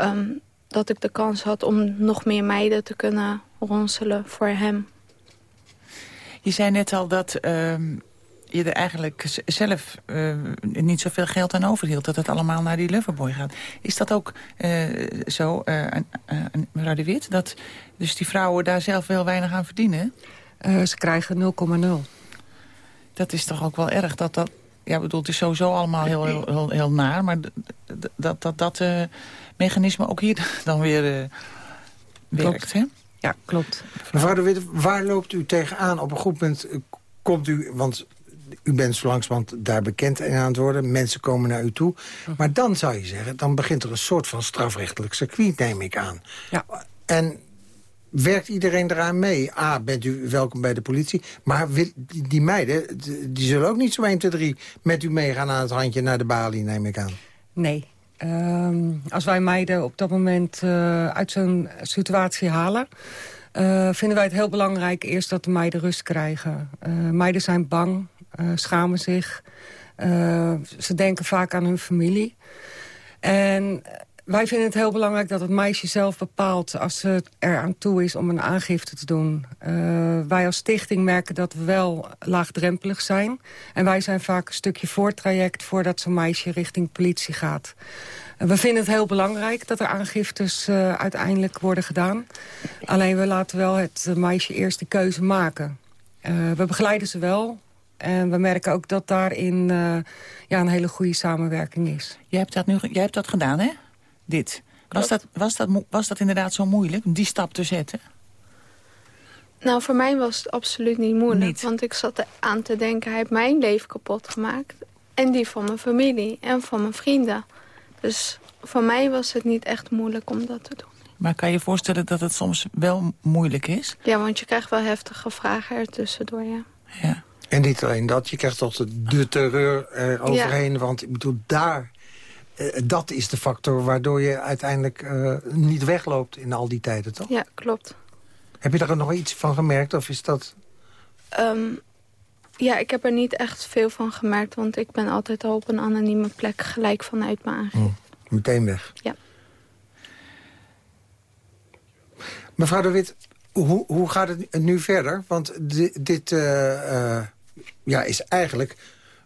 Um, dat ik de kans had om nog meer meiden te kunnen ronselen voor hem. Je zei net al dat um, je er eigenlijk zelf uh, niet zoveel geld aan overhield. Dat het allemaal naar die Loverboy gaat. Is dat ook uh, zo, uh, mevrouw de Wit? Dat dus die vrouwen daar zelf wel weinig aan verdienen? ze krijgen 0,0. Dat is toch ook wel erg dat dat... Ja, bedoel, het is sowieso allemaal heel, heel, heel, heel naar. Maar dat dat, dat mechanisme ook hier dan weer werkt, hè? Ja, klopt. Mevrouw de Wit, waar loopt u tegenaan? Op een goed moment komt u, want u bent zo langzamerhand daar bekend aan het worden. Mensen komen naar u toe. Maar dan zou je zeggen, dan begint er een soort van strafrechtelijk circuit, neem ik aan. Ja. En werkt iedereen eraan mee? A, bent u welkom bij de politie. Maar wil- die, meiden, die zullen ook niet zo 1, 2, 3 met u meegaan aan het handje naar de balie, neem ik aan. Nee. Ehm, als wij meiden op dat moment eh, uit zo'n situatie halen... eh, vinden wij het heel belangrijk eerst dat de meiden rust krijgen. Eh, meiden zijn bang, schamen zich. Ze denken vaak aan hun familie. En wij vinden het heel belangrijk dat het meisje zelf bepaalt... als ze er aan toe is om een aangifte te doen. Eh, wij als stichting merken dat we wel laagdrempelig zijn. En wij zijn vaak een stukje voortraject... voordat zo'n meisje richting politie gaat. We vinden het heel belangrijk dat er aangiftes eh, uiteindelijk worden gedaan. Alleen we laten wel het meisje eerst de keuze maken. Eh, we begeleiden ze wel... En we merken ook dat daarin ja, een hele goede samenwerking is. Jij hebt dat, nu, jij hebt dat gedaan, hè? Dit. Was dat, was, dat, was dat inderdaad zo moeilijk, om die stap te zetten? Nou, voor mij was het absoluut niet moeilijk. Niet. Want ik zat er aan te denken, hij heeft mijn leven kapot gemaakt. En die van mijn familie en van mijn vrienden. Dus voor mij was het niet echt moeilijk om dat te doen. Maar kan je je voorstellen dat het soms wel moeilijk is? Ja, want je krijgt wel heftige vragen ertussendoor, ja. Ja. En niet alleen dat, je krijgt toch de, de terreur er overheen. Want ik bedoel, daar, dat is de factor waardoor je uiteindelijk eh, niet wegloopt in al die tijden, toch? Ja, klopt. Heb je daar nog iets van gemerkt of is dat... Ehm, ja, ik heb er niet echt veel van gemerkt, want ik ben altijd al op een anonieme plek gelijk vanuit mijn aangifte. Meteen weg. Ja. Mevrouw de Wit, hoe, hoe gaat het nu verder? Want di- dit eh, eh, ja, is eigenlijk,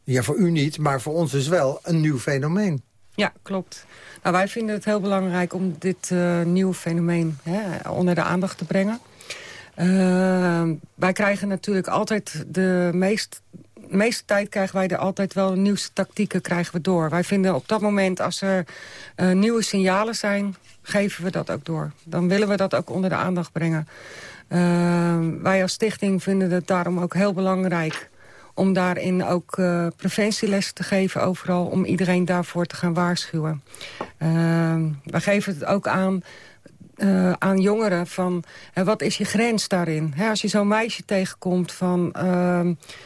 ja, voor u niet, maar voor ons dus wel een nieuw fenomeen. Ja, klopt. Nou, wij vinden het heel belangrijk om dit eh, nieuwe fenomeen hè, onder de aandacht te brengen. Eh, wij krijgen natuurlijk altijd de meest, meeste tijd krijgen wij er altijd wel nieuwste tactieken krijgen we door. Wij vinden op dat moment als er eh, nieuwe signalen zijn, geven we dat ook door. Dan willen we dat ook onder de aandacht brengen. Wij als stichting vinden het daarom ook heel belangrijk om daarin ook uh, preventielessen te geven overal... om iedereen daarvoor te gaan waarschuwen. Uh, wij geven het ook aan, uh, aan jongeren van... wat is je grens daarin? He, als je zo'n meisje tegenkomt, van,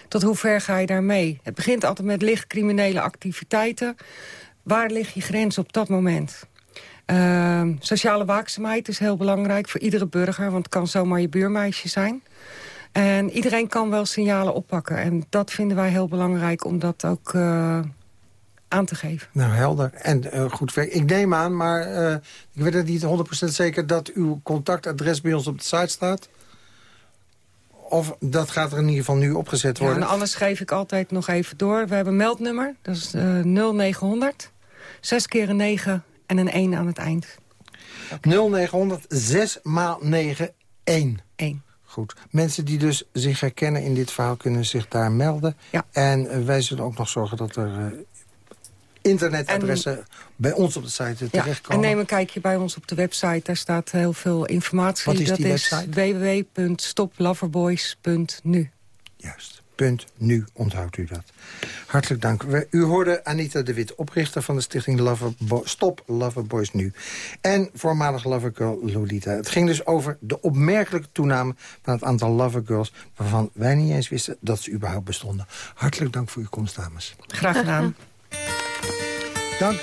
tot hoe ver ga je daarmee? Het begint altijd met licht criminele activiteiten. Waar ligt je grens op dat moment? sociale waakzaamheid is heel belangrijk voor iedere burger... want het kan zomaar je buurmeisje zijn... En iedereen kan wel signalen oppakken. En dat vinden wij heel belangrijk om dat ook uh, aan te geven. Nou, helder. En uh, goed werk. Ik neem aan, maar uh, ik weet het niet 100% zeker... dat uw contactadres bij ons op de site staat. Of dat gaat er in ieder geval nu opgezet worden. Ja, en anders geef ik altijd nog even door. We hebben een meldnummer, dat is 0900. 6 keer een 9 en een 1 aan het eind. Okay. 0900 6 maal 9 1. 1. Goed. Mensen die dus zich herkennen in dit verhaal kunnen zich daar melden. Ja. En uh, wij zullen ook nog zorgen dat er uh, internetadressen en, bij ons op de site ja, terechtkomen. En neem een kijkje bij ons op de website. Daar staat heel veel informatie. Wat is dat die is www.stoploverboys.nu. Juist. Punt nu onthoudt u dat. Hartelijk dank. U hoorde Anita de Wit, oprichter van de stichting Loverbo Stop Loverboys Nu. En voormalig lovergirl Lolita. Het ging dus over de opmerkelijke toename van het aantal lovergirls... waarvan wij niet eens wisten dat ze überhaupt bestonden. Hartelijk dank voor uw komst, dames. Graag gedaan. Dank.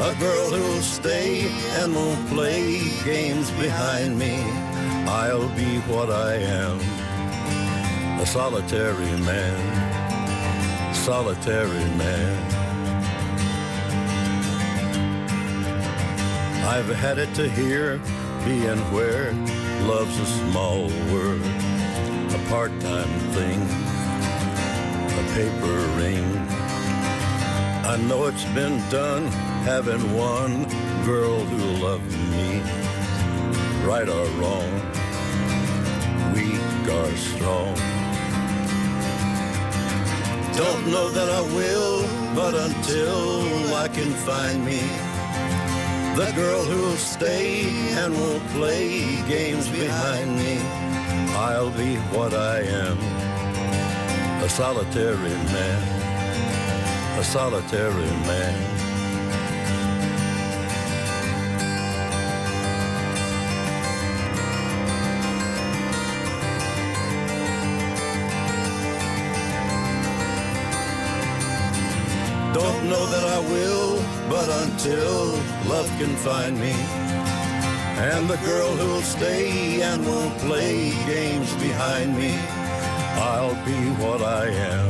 a girl who'll stay and won't play games behind me. I'll be what I am, a solitary man, solitary man. I've had it to hear, be and where love's a small word, a part-time thing, a paper ring. I know it's been done having one girl who loved me, right or wrong, weak or strong. Don't know that I will, but until I can find me. The girl who'll stay and will play games behind me, I'll be what I am, a solitary man, a solitary man. Will, but until love can find me, and the girl who'll stay and won't play games behind me, I'll be what I am,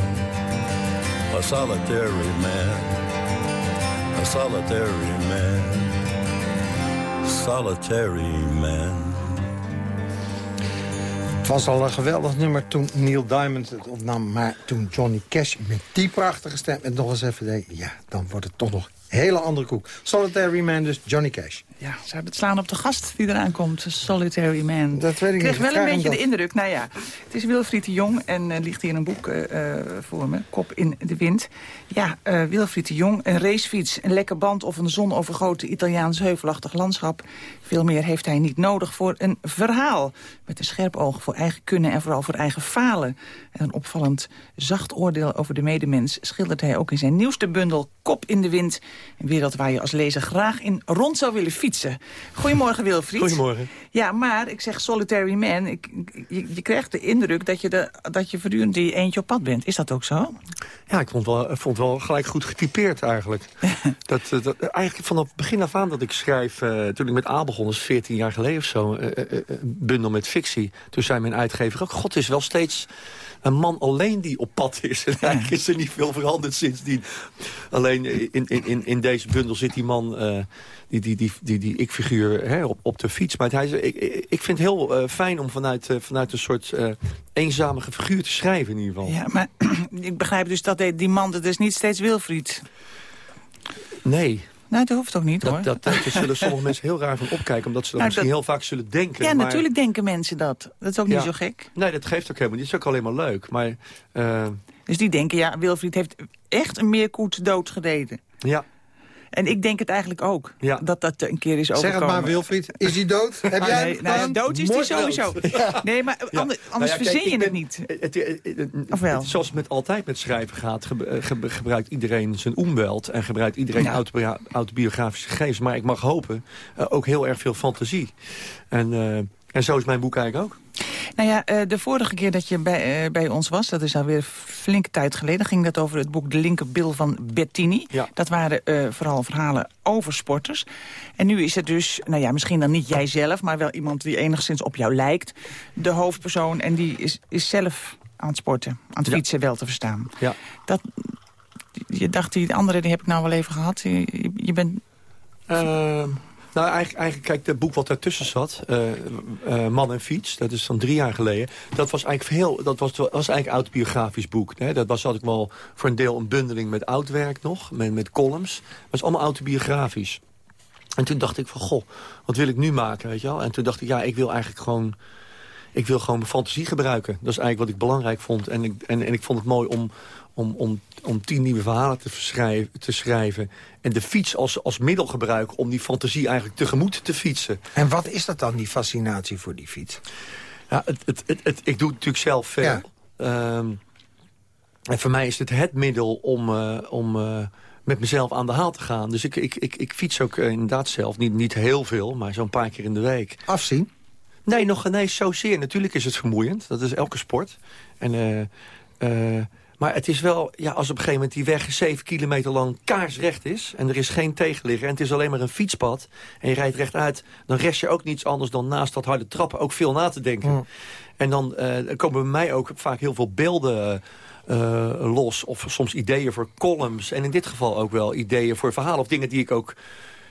a solitary man, a solitary man, solitary man. Was al een geweldig nummer toen Neil Diamond het opnam. Maar toen Johnny Cash met die prachtige stem en nog eens even deed... ja, dan wordt het toch nog een hele andere koek. Solitary Man dus, Johnny Cash. Ja, zou het slaan op de gast die eraan komt, Solitary Man. Dat weet ik, ik kreeg niet. wel een beetje dat. de indruk, nou ja, het is Wilfried de Jong en eh, ligt hier een boek eh, eh, voor me, Kop in de Wind. Ja, eh, Wilfried de Jong, een racefiets, een lekker band of een zonovergoten Italiaans heuvelachtig landschap. Veel meer heeft hij niet nodig voor een verhaal. Met een scherp oog voor eigen kunnen en vooral voor eigen falen. En een opvallend zacht oordeel over de medemens schildert hij ook in zijn nieuwste bundel Kop in de Wind. Een wereld waar je als lezer graag in rond zou willen fietsen. Goedemorgen Wilfried. Goedemorgen. Ja, maar ik zeg solitary man. Ik, je, je krijgt de indruk dat je, de, dat je voortdurend je eentje op pad bent. Is dat ook zo? Ja, ik vond wel, vond wel gelijk goed getypeerd eigenlijk. dat, eh, dat, eigenlijk vanaf het begin af aan dat ik schrijf... eh, toen ik met A begon, dat is 14 jaar geleden of zo... eh, eh, eh, een bundel met fictie. Toen zei mijn uitgever ook... God, is wel steeds een man alleen die op pad is. En eigenlijk is er niet veel veranderd sindsdien. Alleen in, in, in, in deze bundel zit die man... eh, die, die, die, die, die ik-figuur op, op de fiets. Maar hij, ik, ik vind het heel eh, fijn om vanuit, eh, vanuit een soort eenzamige figuur te schrijven in ieder geval. Ja, maar ik begrijp dus dat die- die man, dat is niet steeds Wilfried. Nee, Nou, dat hoeft ook niet, hoor. Dat, dat, daar zullen sommige mensen heel raar van opkijken... omdat ze dat Nou, misschien dat- heel vaak zullen denken. ja, maar- natuurlijk denken mensen dat. Dat is ook niet zo gek. Nee, dat geeft ook helemaal niet. Dat is ook alleen maar leuk. Maar eh, Dus die denken, ja, Wilfried heeft echt een meerkoet doodgereden. ja, En ik denk het eigenlijk ook, Ja. dat dat een keer is Zeg overkomen. het maar, Wilfried. Is hij dood? Heb jij nee, nou dood is hij sowieso. Nee, maar Ja. anders, Nou anders kijk, verzin je het niet. Het, het, het- wel? het- zoals het met altijd met schrijven gaat... ge- eh, ge- gebruikt iedereen zijn omweld... en gebruikt iedereen autobiografische gegevens. Maar ik mag hopen, eh, ook heel erg veel fantasie. En, eh, en zo is mijn boek eigenlijk ook. Nou ja, eh, de vorige keer dat je bij, eh, bij ons was, dat is alweer flinke tijd geleden... ging dat over het boek De Linkerbil van Bettini. Ja. Dat waren eh, vooral verhalen over sporters. En nu is het dus, nou ja, misschien dan niet jijzelf... maar wel iemand die enigszins op jou lijkt. De hoofdpersoon en die is, is zelf aan het sporten, aan het Ja. fietsen wel te verstaan. Ja. Dat, je dacht, die andere die heb ik nou wel even gehad. Je, je- je bent... Ehm, nou, eigenlijk, eigenlijk, kijk, het boek wat daartussen zat, eh, eh, Man en Fiets, dat is dan drie jaar geleden. Dat was eigenlijk heel, dat was, was eigenlijk een autobiografisch boek. Hè? Dat was ik wel voor een deel een bundeling met oud werk nog, met, met columns. Was allemaal autobiografisch. En toen dacht ik van, goh, wat wil ik nu maken, weet je wel? En toen dacht ik, ja, ik wil eigenlijk gewoon... Ik wil gewoon mijn fantasie gebruiken. Dat is eigenlijk wat ik belangrijk vond. En ik, en, en ik vond het mooi om, om, om, om tien nieuwe verhalen te, verschrijven, te schrijven. En de fiets als, als middel gebruiken om die fantasie eigenlijk tegemoet te fietsen. En wat is dat dan, die fascinatie voor die fiets? Ja, het, het, het, het- ik doe het natuurlijk zelf veel. Ja. Ehm, en voor mij is het het middel om, eh, om eh, met mezelf aan de haal te gaan. Dus ik, ik, ik, ik fiets ook eh, inderdaad zelf. Niet, niet heel veel, maar zo'n paar keer in de week. Afzien? Nee, nog eens zozeer. Natuurlijk is het vermoeiend. Dat is elke sport. En, maar het is wel, ja, als op een gegeven moment die weg zeven kilometer lang kaarsrecht is... en er is geen tegenligger en het is alleen maar een fietspad... en je rijdt rechtuit, dan rest je ook niets anders dan naast dat harde trappen... ook veel na te denken. En dan eh, komen bij mij ook vaak heel veel beelden eh, los... of soms ideeën voor columns. En in dit geval ook wel ideeën voor verhalen... of dingen die ik ook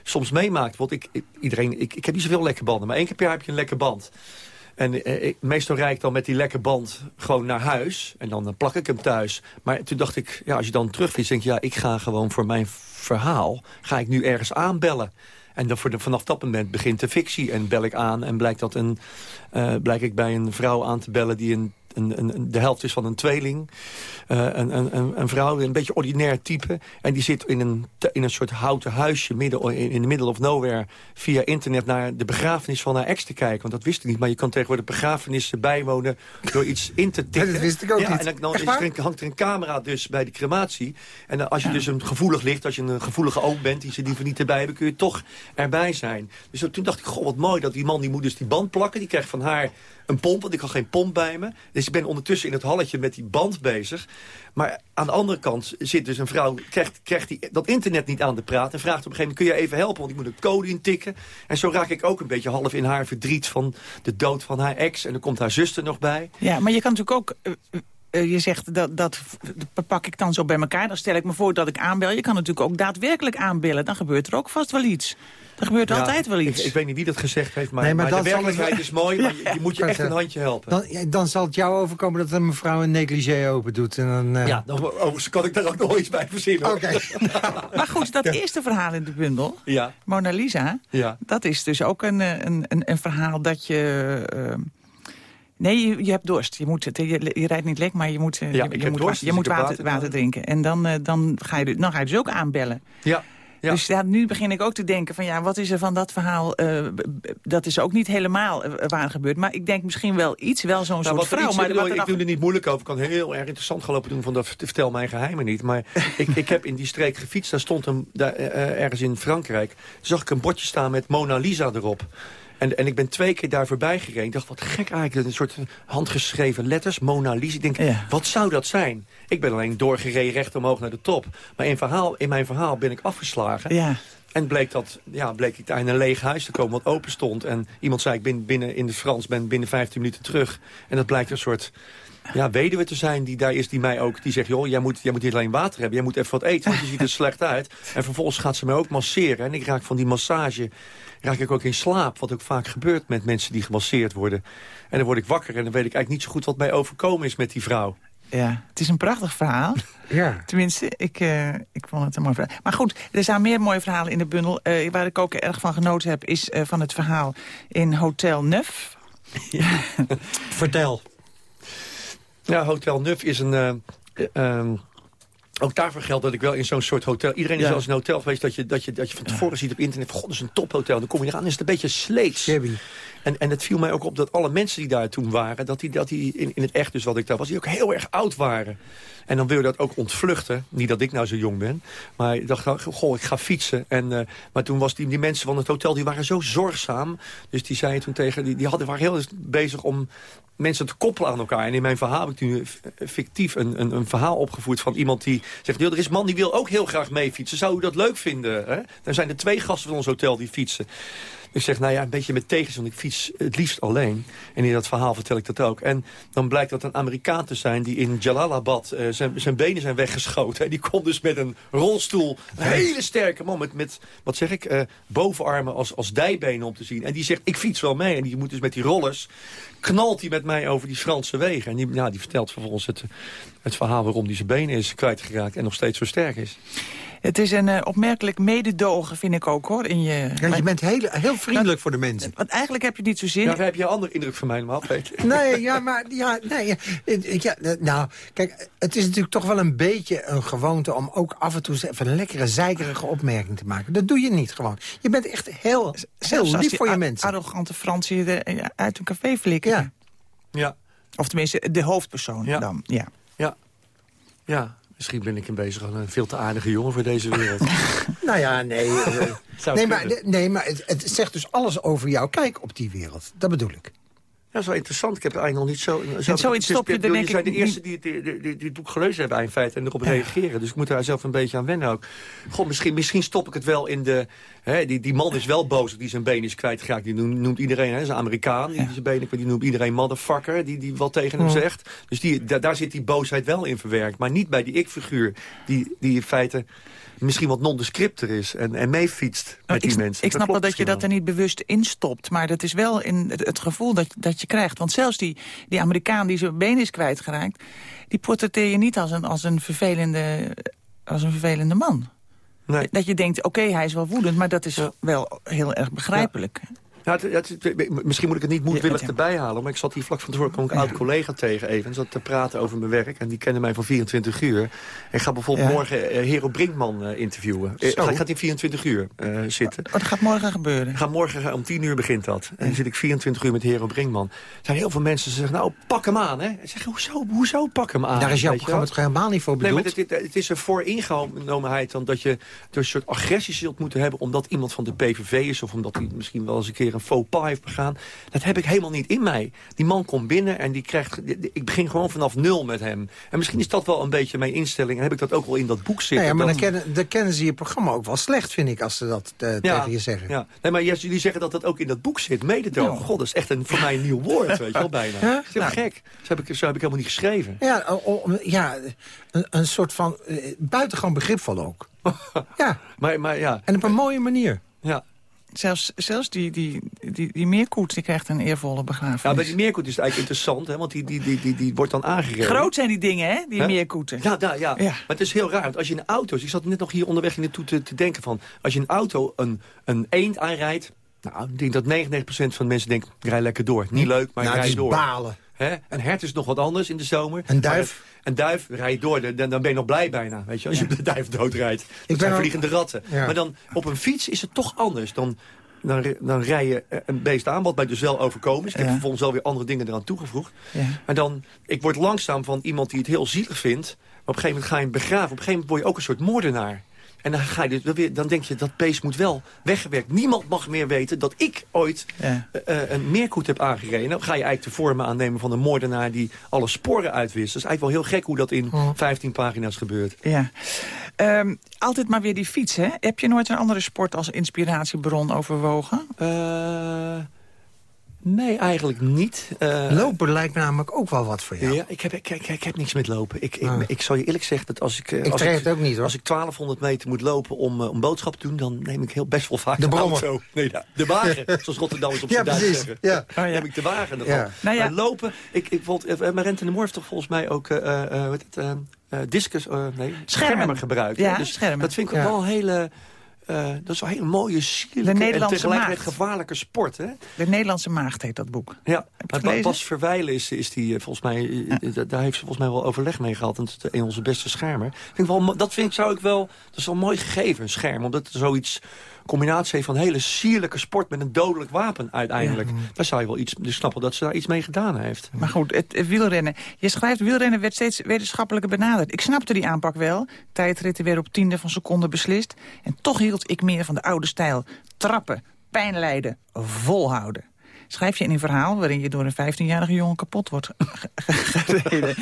soms meemaakt. Want ik, ik, iedereen, ik, ik heb niet zoveel lekke banden, maar één keer per jaar heb je een lekke band. En eh, meestal rijd ik dan met die lekke band gewoon naar huis. En dan, dan plak ik hem thuis. Maar toen dacht ik, ja, als je dan terugfietst, denk je... ja, ik ga gewoon voor mijn verhaal, ga ik nu ergens aanbellen. En dan voor vanaf dat moment begint de fictie. En bel ik aan en blijkt, dat een, uh, blijk ik bij een vrouw aan te bellen... die een een, een, de helft is van een tweeling. Uh, een, een, een, vrouw, een beetje ordinair type. En die zit in een, in een soort houten huisje midden, in, in the middle of nowhere... via internet naar de begrafenis van haar ex te kijken. Want dat wist ik niet. Maar je kan tegenwoordig begrafenissen bijwonen door iets in te tikken. dat wist ik ook ja, niet. En dan, is hangt er een camera dus bij de crematie. En als je dus een gevoelig ligt, als je een gevoelige oom bent... die ze liever niet erbij hebben, kun je toch erbij zijn. Dus toen dacht ik, goh, wat mooi dat die man die moet dus die band plakken. Die krijgt van haar een pomp, want ik had geen pomp bij me. Dus ik ben ondertussen in het halletje met die band bezig. Maar aan de andere kant zit dus een vrouw, krijgt, krijgt die, dat internet niet aan de praat... en vraagt op een gegeven moment, kun je even helpen? Want ik moet een code intikken. En zo raak ik ook een beetje half in haar verdriet van de dood van haar ex. En dan komt haar zuster nog bij. Ja, maar je kan natuurlijk ook... Uh, uh, je zegt dat, dat pak ik dan zo bij elkaar. Dan stel ik me voor dat ik aanbel. Je kan natuurlijk ook daadwerkelijk aanbellen. Dan gebeurt er ook vast wel iets. Er gebeurt Ja, altijd wel iets. Ik, ik weet niet wie dat gezegd heeft, maar, Nee, maar de het werkelijkheid is mooi. Maar je, je moet je echt een handje helpen. Dan, dan zal het jou overkomen dat een mevrouw een negligé open doet. En dan, eh, Ja, dan oh, kan ik daar ook nog iets bij verzinnen. Oké. Maar goed, dat eerste verhaal in de bundel, Ja, Mona Lisa... ja. dat is dus ook een, eh, een, een, een verhaal dat je... eh, nee, je, je hebt dorst. Je, moet, het- je, je rijdt niet lek, maar je moet, eh, Ja, je, ik je heb moet, dorst, dus je moet water, water water drinken. En dan, eh, dan, ga je, dan ga je dus ook aanbellen. Ja, ja. Dus ja, nu begin ik ook te denken van ja, wat is er van dat verhaal? eh, dat is ook niet helemaal waar gebeurd. Maar ik denk misschien wel iets, wel zo'n Nou, soort vrouw. iets- Maar ik, bedoel, doe er niet moeilijk over. Ik kan heel erg interessant gelopen doen van dat vertel mijn geheimen niet. Maar ik, ik heb in die streek gefietst. Daar stond een, daar, ergens in Frankrijk. Zag ik een bordje staan met Mona Lisa erop. En, en ik ben twee keer daar voorbij gereden. Ik dacht, wat gek eigenlijk. Een soort handgeschreven letters, Mona Lisa. Ik denk, Ja. wat zou dat zijn? Ik ben alleen doorgereden recht omhoog naar de top. Maar in, verhaal, in mijn verhaal ben ik afgeslagen. Ja. En bleek, dat, ja, bleek ik daar in een leeg huis te komen wat open stond. En iemand zei, ik ben binnen, in de Frans ben binnen 15 minuten terug. En dat blijkt een soort ja, weduwe te zijn die daar is, die mij ook, die zegt, joh, jij moet, jij moet niet alleen water hebben, jij moet even wat eten, want je ziet er slecht uit. En vervolgens gaat ze mij ook masseren. En ik raak van die massage, raak ik ook in slaap, wat ook vaak gebeurt met mensen die gemasseerd worden. En dan word ik wakker en dan weet ik eigenlijk niet zo goed wat mij overkomen is met die vrouw. Ja, het is een prachtig verhaal. ja. Tenminste, ik, eh, ik vond het een mooi verhaal. Maar goed, er staan meer mooie verhalen in de bundel. Eh, waar ik ook erg van genoten heb, is eh, van het verhaal in Hotel Neuf. Vertel. Ja, Hotel Nuf is een... eh, eh, ehm, ook daarvoor geldt dat ik wel in zo'n soort hotel... Iedereen is Ja. wel eens in een hotel geweest dat je, dat je, dat je van tevoren ziet op internet... van, god, dat is een tophotel. Dan kom je eraan en is het een beetje sleets. Shabby. En, en het viel mij ook op dat alle mensen die daar toen waren... dat die, dat die in, in het echt dus wat ik daar was... die ook heel erg oud waren. En dan wil je dat ook ontvluchten. Niet dat ik nou zo jong ben. Maar ik dacht, goh, ik ga fietsen. En, eh, maar toen was die, die mensen van het hotel, die waren zo zorgzaam. Dus die zeiden toen tegen, die, die hadden, waren heel bezig om mensen te koppelen aan elkaar. En in mijn verhaal heb ik nu fictief een, een, een verhaal opgevoerd van iemand die zegt... "Joh, er is man die wil ook heel graag mee fietsen. Zou u dat leuk vinden? Hè? Dan zijn er twee gasten van ons hotel die fietsen. Ik zeg, nou ja, een beetje met tegenzin. Ik fiets het liefst alleen. En in dat verhaal vertel ik dat ook. En dan blijkt dat een Amerikaan te zijn die in Jalalabad... eh, zijn, zijn benen zijn weggeschoten. En die komt dus met een rolstoel. Een hele sterke man met, met wat zeg ik, eh, bovenarmen als, als dijbenen om te zien. En die zegt, ik fiets wel mee. En die moet dus met die rollers... knalt hij met mij over die Franse wegen. En die, nou, die vertelt vervolgens het, het verhaal waarom hij zijn benen is kwijtgeraakt... en nog steeds zo sterk is. Het is een eh, opmerkelijk mededogen, vind ik ook, hoor. In je, Ja, je bent heel, heel vriendelijk voor de mensen. Want eigenlijk heb je niet zo zin... Ja, heb je een andere indruk van mij normaal, Peter? Nee, ja, maar ja, nee, ja, ja, eh, nou, kijk, het is natuurlijk toch wel een beetje een gewoonte om ook af en toe eens even een lekkere, zeikerige opmerking te maken. Dat doe je niet gewoon. Je bent echt heel, heel lief die voor je mensen. arrogante Frans je er, eh, uit een café flikken. Ja. Ja, Of tenminste, de hoofdpersoon Ja. dan. Ja. ja. Ja, misschien ben ik een bezig aan een veel te aardige jongen voor deze wereld. Nou ja, nee. eh, Zou nee, maar, nee, maar het, het zegt dus alles over jouw kijk op die wereld. Dat bedoel ik. Ja, zo interessant. Ik heb eigenlijk nog niet zo... zo En zoiets is- stop je er denk zijn ik de eerste die, die, die, die, die het boek gelezen hebben in feite en erop reageren. Dus ik moet daar zelf een beetje aan wennen ook. God, misschien, misschien stop ik het wel in de... Hè, die, die man is wel boos dat hij zijn been is kwijtgeraakt. Die noemt, iedereen, hè, dat is een Amerikaan, die zijn benen, die noemt iedereen motherfucker, die, die wat tegen hem zegt. Dus die, da- daar zit die boosheid wel in verwerkt. Maar niet bij die ik-figuur, die, die in feite misschien wat nondescripter is en, en meefietst met Nou, die mensen. ik snap wel dat je dat er niet bewust instopt. Maar dat is wel in het, het gevoel dat, dat je krijgt. Want zelfs die, die Amerikaan die zijn been is kwijtgeraakt... die portretteer je niet als een, als een, vervelende, als een vervelende man. Nee. Dat je denkt, oké, hij is wel woedend... maar dat is wel heel erg begrijpelijk. Ja, het- misschien moet ik het niet moedwillig erbij halen... maar ik zat hier vlak van tevoren, kwam ik een oud collega tegen even... en zat te praten over mijn werk en die kende mij van 24 uur. Ik ga bijvoorbeeld morgen eh, Hero Brinkman eh, interviewen. Eh, Zo. Hij gaat in 24 uur zitten. Wat gaat morgen gebeuren? Ga morgen om 10 uur begint dat. En dan zit ik 24 uur met Hero Brinkman. Er zijn heel veel mensen die zeggen, nou, pak hem aan. Hè? Ik zeg, hoezo, hoezo pak hem aan? Daar is jouw programma toch helemaal niet voor Nee, bedoeld? maar het, het, het is een vooringenomenheid dan dat je een soort agressie zult moeten hebben... omdat iemand van de PVV is of omdat hij misschien wel eens een keer een faux pas heeft begaan. Dat heb ik helemaal niet in mij. Die man komt binnen en die krijgt... Ik begin gewoon vanaf nul met hem. En misschien is dat wel een beetje mijn instelling. En heb ik dat ook wel in dat boek zitten. Nee, ja, maar dan kennen, dan kennen ze je programma ook wel slecht, vind ik, als ze dat eh, tegen je zeggen. Ja. Nee, maar jullie zeggen dat dat ook in dat boek zit. Mededogen. God, dat is echt een, voor mij een nieuw woord, weet je wel, bijna. Ja? Dat is Nou. gek. Zo heb, ik, zo heb ik helemaal niet geschreven. Ja, o- o- ja een, een soort van eh, buitengewoon begripvol ook. ja. Maar, maar ja. En op een mooie manier. Ja. Zelfs, zelfs die, die, die, die meerkoet die krijgt een eervolle begrafenis. Ja, bij die meerkoet is het eigenlijk interessant, hè, want die, die, die, die, die wordt dan aangereden. Groot zijn die dingen, hè? Die meerkoeten. Ja, ja, ja. Maar het is heel raar. Want als je een auto... Ik zat net nog hier onderweg in naartoe te, te denken van... Als je een auto een, een eend aanrijdt... Nou, ik denk dat 99% van de mensen denken... Ik rij lekker door. Niet leuk, maar Nou, rij is door. balen. Hè? Een hert is nog wat anders in de zomer. Een duif? Een duif, rij je door, dan, dan ben je nog blij bijna. Weet je, als je de duif doodrijdt. Dat ben zijn vliegende ratten. Maar dan op een fiets is het toch anders. Dan, dan, dan rij je eh, een beest aan, wat mij dus wel overkomen is. Ik heb vervolgens wel weer andere dingen eraan toegevoegd. Maar dan, ik word langzaam van iemand die het heel zielig vindt. Maar op een gegeven moment ga je hem begraven. Op een gegeven moment word je ook een soort moordenaar. En dan, ga je dus weer, dan denk je, dat beest moet wel weggewerkt. Niemand mag meer weten dat ik ooit Ja. eh, eh, een meerkoet heb aangereden. Dan ga je eigenlijk de vormen aannemen van een moordenaar die alle sporen uitwist. Dat is eigenlijk wel heel gek hoe dat in 15 pagina's gebeurt. Ja. Ehm, altijd maar weer die fiets, hè? Heb je nooit een andere sport als inspiratiebron overwogen? Eh, nee, eigenlijk niet. Eh, Lopen lijkt namelijk ook wel wat voor jou. Ja, ik heb, ik, ik, ik heb niks met lopen. Ik, ik, Ah. ik zal je eerlijk zeggen dat als ik... eh, Ik als trek het ook niet, hoor. Als ik 1200 meter moet lopen om, eh, om boodschap te doen... dan neem ik heel best wel vaak De de, auto. Nee, de, de wagen, zoals Rotterdammers op Ja, zijn Duits precies. zeggen. Ja. Dan heb ik de wagen ervan. Ja. Nou ja. Maar lopen... Ik, ik, bijvoorbeeld, Marente de Moor heeft toch volgens mij ook... eh eh, wat het, eh, eh, discus... eh, nee, schermen gebruikt. Ja, dus schermen. Dat vind ik Ja. wel hele... eh, dat is wel een hele mooie, sierlijke en tegelijkertijd maagd. gevaarlijke sport. Hè? De Nederlandse maagd heet dat boek. Ja, het maar? Bas Verwijlen is, is die eh, volgens mij, eh, daar heeft ze volgens mij wel overleg mee gehad. En dat is een onze beste schermer. Vind ik wel, dat vind ik, zou ik wel, dat is wel mooi gegeven, een scherm. Omdat het zoiets, combinatie heeft van een hele sierlijke sport met een dodelijk wapen uiteindelijk. Daar zou je wel iets, dus snappen dat ze daar iets mee gedaan heeft. Maar goed, het, het wielrennen. Je schrijft, wielrennen werd steeds wetenschappelijker benaderd. Ik snapte die aanpak wel. Tijdritten werden op tiende van seconde beslist. En toch hield ik meer van de oude stijl. Trappen, pijn lijden, volhouden. Schrijf je in een verhaal waarin je door een 15-jarige jongen kapot wordt ge- ge- gereden.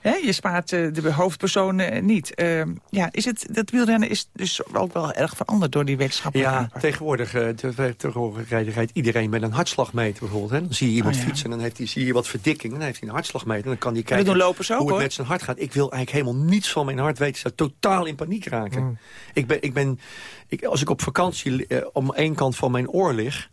Hè, je spaart eh, de hoofdpersoon eh, niet. Ehm, ja, is het, dat wielrennen is dus ook wel erg veranderd door die wetenschappelijke Ja, aanpak. tegenwoordig, eh, te- tegenwoordig rijdt, iedereen met een hartslagmeter bijvoorbeeld. Hè? Dan zie je iemand Oh, ja. fietsen en dan heeft hij, zie je wat verdikking. En dan heeft hij een hartslagmeter en dan kan hij kijken doen lopers ook, hoe het met zijn hart gaat. Ik wil eigenlijk helemaal niets van mijn hart weten. Ik zou totaal in paniek raken. Mm. Ik ben, ik ben, ik, als ik op vakantie eh, om één kant van mijn oor lig...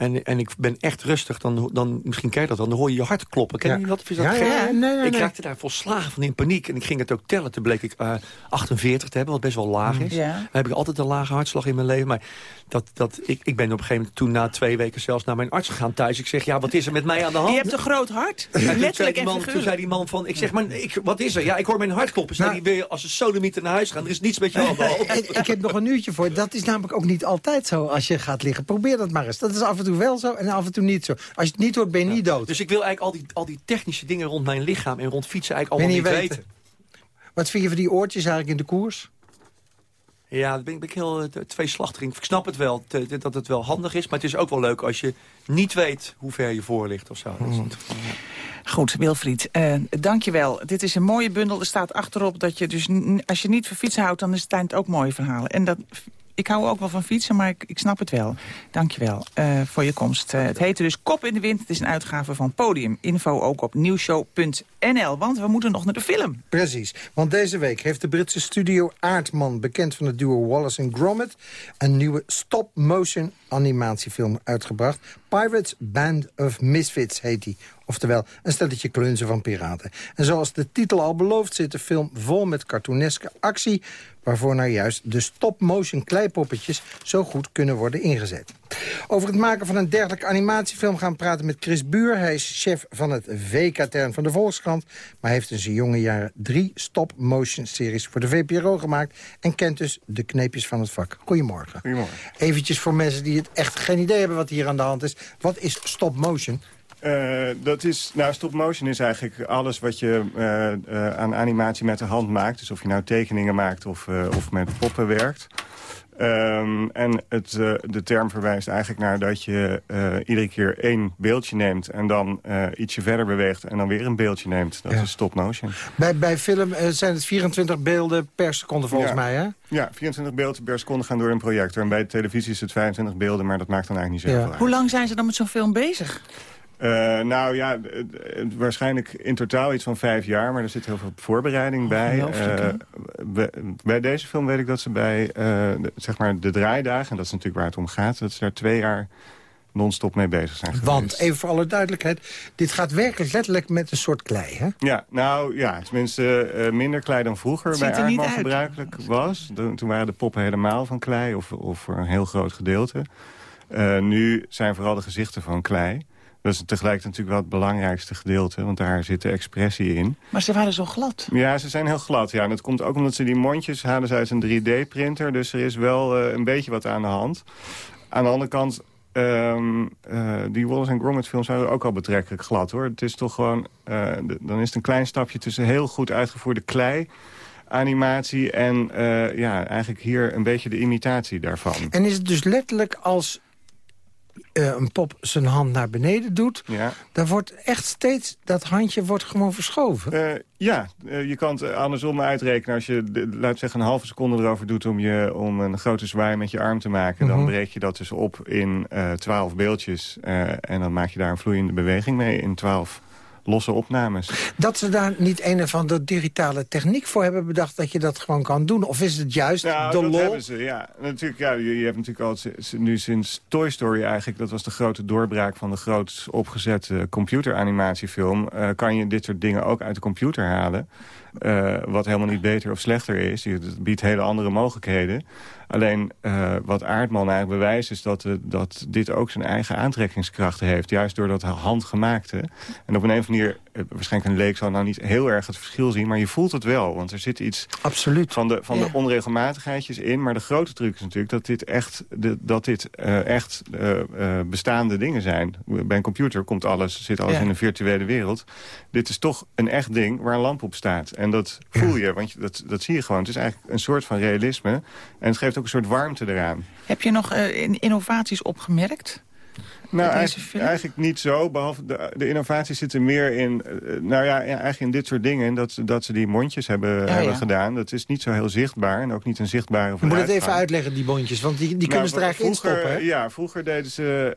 En, en ik ben echt rustig, dan, dan misschien je dat dan, dan hoor je je hart kloppen. Ken Ja. je dat? Of is dat Ja, gek? ja, nee, nee, ik raakte daar volslagen van in paniek. En ik ging het ook tellen. Toen bleek ik eh, 48 te hebben, wat best wel laag is. Ja. Dan heb ik altijd een lage hartslag in mijn leven. Maar dat, dat, ik, ik ben op een gegeven moment toen na twee weken zelfs naar mijn arts gegaan thuis. Ik zeg, ja, wat is er met mij aan de hand? Je hebt een groot hart. Ja, toen, zei Letterlijk die en man, toen zei die man van, ik zeg, maar ik, wat is er? Ja, ik hoor mijn hart kloppen. Zei Nou- die, wil je als een sodomieter naar huis gaan? Er is niets met je aan de hand. Ik, ik heb nog een uurtje voor. Dat is namelijk ook niet altijd zo als je gaat liggen. Probeer dat maar eens. Dat is af en toe wel zo en af en toe niet zo. Als je het niet hoort, ben je niet dood. Dus ik wil eigenlijk al die, al die technische dingen rond mijn lichaam en rond fietsen eigenlijk allemaal niet niet weten. Wat vind je van die oortjes eigenlijk in de koers? Ja, dat ben ik, ben ik heel uh, tweeslachtig. Ik snap het wel, te, dat het wel handig is. Maar het is ook wel leuk als je niet weet hoe ver je voor ligt of zo. Mm. Goed, Wilfried, uh, dankjewel. Dit is een mooie bundel. Er staat achterop dat je dus, als je niet van fietsen houdt... dan is het ook mooie verhalen. En dat ik hou ook wel van fietsen, maar ik, ik snap het wel. Dankjewel uh, voor je komst. Uh, het heette dus Kop in de Wind. Het is een uitgave van Podium. Info ook op nieuwshow.nl, want we moeten nog naar de film. Precies, want deze week heeft de Britse studio Aardman... bekend van het duo Wallace en Gromit... een nieuwe stop-motion animatiefilm uitgebracht. Pirates Band of Misfits heet die. Oftewel, een stelletje klunzen van piraten. En zoals de titel al belooft zit de film vol met cartooneske actie... waarvoor nou juist de stop-motion kleipoppetjes zo goed kunnen worden ingezet. Over het maken van een dergelijke animatiefilm gaan we praten met Chris Buur. Hij is chef van het V-katern van de Volkskrant... maar heeft in zijn jonge jaren drie stop-motion series voor de VPRO gemaakt... en kent dus de kneepjes van het vak. Goedemorgen. Goedemorgen. Eventjes voor mensen die het echt geen idee hebben wat hier aan de hand is. Wat is stop-motion? Uh, dat is, nou, stop motion is eigenlijk alles wat je uh, uh, aan animatie met de hand maakt. Dus of je nou tekeningen maakt of, of met poppen werkt. Um, en het, de term verwijst eigenlijk naar dat je iedere keer één beeldje neemt... en dan ietsje verder beweegt en dan weer een beeldje neemt. Dat is stop motion. Bij, bij film zijn het 24 beelden per seconde volgens ja. mij, hè? Ja, 24 beelden per seconde gaan door een projector. En bij de televisie is het 25 beelden, maar dat maakt dan eigenlijk niet zoveel ja. Hoe lang zijn ze dan met zo'n film bezig? Uh, nou ja, waarschijnlijk in totaal iets van vijf jaar, maar er zit heel veel voorbereiding bij. Uh, bij, bij deze film weet ik dat ze bij uh, de, zeg maar de draaidagen, en dat is natuurlijk waar het om gaat, dat ze daar twee jaar non-stop mee bezig zijn geweest. Want, even voor alle duidelijkheid, dit gaat werkelijk letterlijk met een soort klei, hè? Ja, nou ja, tenminste minder klei dan vroeger bij aardman gebruikelijk was. De, toen waren de poppen helemaal van klei, of, of voor een heel groot gedeelte. Nu zijn vooral de gezichten van klei. Dat is tegelijkertijd natuurlijk wel het belangrijkste gedeelte, want daar zit de expressie in. Maar ze waren zo glad. Ja, ze zijn heel glad. Ja. En dat komt ook omdat ze die mondjes halen ze uit een 3D-printer. Dus er is wel uh, een beetje wat aan de hand. Aan de andere kant, um, uh, die Wallace en Gromit films zijn ook al betrekkelijk glad, hoor. Het is toch gewoon, uh, dan is het een klein stapje tussen heel goed uitgevoerde klei animatie en uh, ja, eigenlijk hier een beetje de imitatie daarvan. En is het dus letterlijk als uh, een pop zijn hand naar beneden doet... Ja. dan wordt echt steeds, dat handje wordt gewoon verschoven. Uh, ja, uh, je kan het andersom uitrekenen. Als je, de, laat zeggen, een halve seconde erover doet om, je, om een grote zwaai met je arm te maken... Dan breek je dat dus op in twaalf beeldjes. en dan maak je daar een vloeiende beweging mee in twaalf losse opnames. Dat ze daar niet een of andere digitale techniek voor hebben bedacht... dat je dat gewoon kan doen? Of is het juist nou, de dat lol? hebben ze, ja. Natuurlijk, ja je, je hebt natuurlijk al nu sinds Toy Story eigenlijk... dat was de grote doorbraak van de groot opgezette computeranimatiefilm... Uh, kan je dit soort dingen ook uit de computer halen. Uh, wat helemaal niet beter of slechter is. Het biedt hele andere mogelijkheden. Alleen uh, wat Aardman eigenlijk bewijst is dat, uh, dat dit ook zijn eigen aantrekkingskrachten heeft. Juist door dat handgemaakte. En op een of andere manier, uh, waarschijnlijk een leek zal nou niet heel erg het verschil zien. Maar je voelt het wel, want er zit iets Absoluut. van, de, van ja. de onregelmatigheidjes in. Maar de grote truc is natuurlijk dat dit echt, de, dat dit, echt bestaande dingen zijn. Bij een computer komt alles, zit alles ja. in een virtuele wereld. Dit is toch een echt ding waar een lamp op staat. En dat voel je, want dat, dat zie je gewoon. Het is eigenlijk een soort van realisme. En het geeft ook een soort warmte eraan. Heb je nog uh, innovaties opgemerkt? Nou, eigenlijk, eigenlijk, niet zo. Behalve de, de innovatie zit er meer in... Uh, nou ja, eigenlijk in dit soort dingen. Dat, dat ze die mondjes hebben, ja, hebben ja. gedaan. Dat is niet zo heel zichtbaar. En ook niet een zichtbare moet het even uitleggen, die mondjes. Want die, die kunnen nou, ze er eigenlijk vroeger, instoppen. Ja, vroeger deden ze,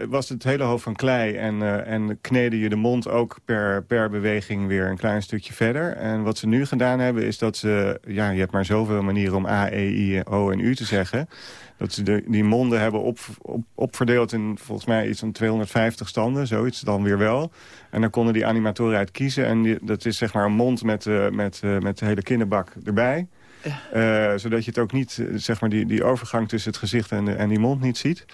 uh, was het hele hoofd van klei. En, uh, en kneden je de mond ook per, per beweging weer een klein stukje verder. En wat ze nu gedaan hebben is dat ze... Ja, je hebt maar zoveel manieren om A, E, I, O en U te zeggen dat ze de, die monden hebben op, op, opverdeeld in volgens mij iets van 250 standen. Zoiets dan weer wel. En daar konden die animatoren uit kiezen. En die, dat is zeg maar een mond met, uh, met, uh, met de hele kinderbak erbij. Ja. Uh, zodat je het ook niet, zeg maar, die, die overgang tussen het gezicht en, en die mond niet ziet.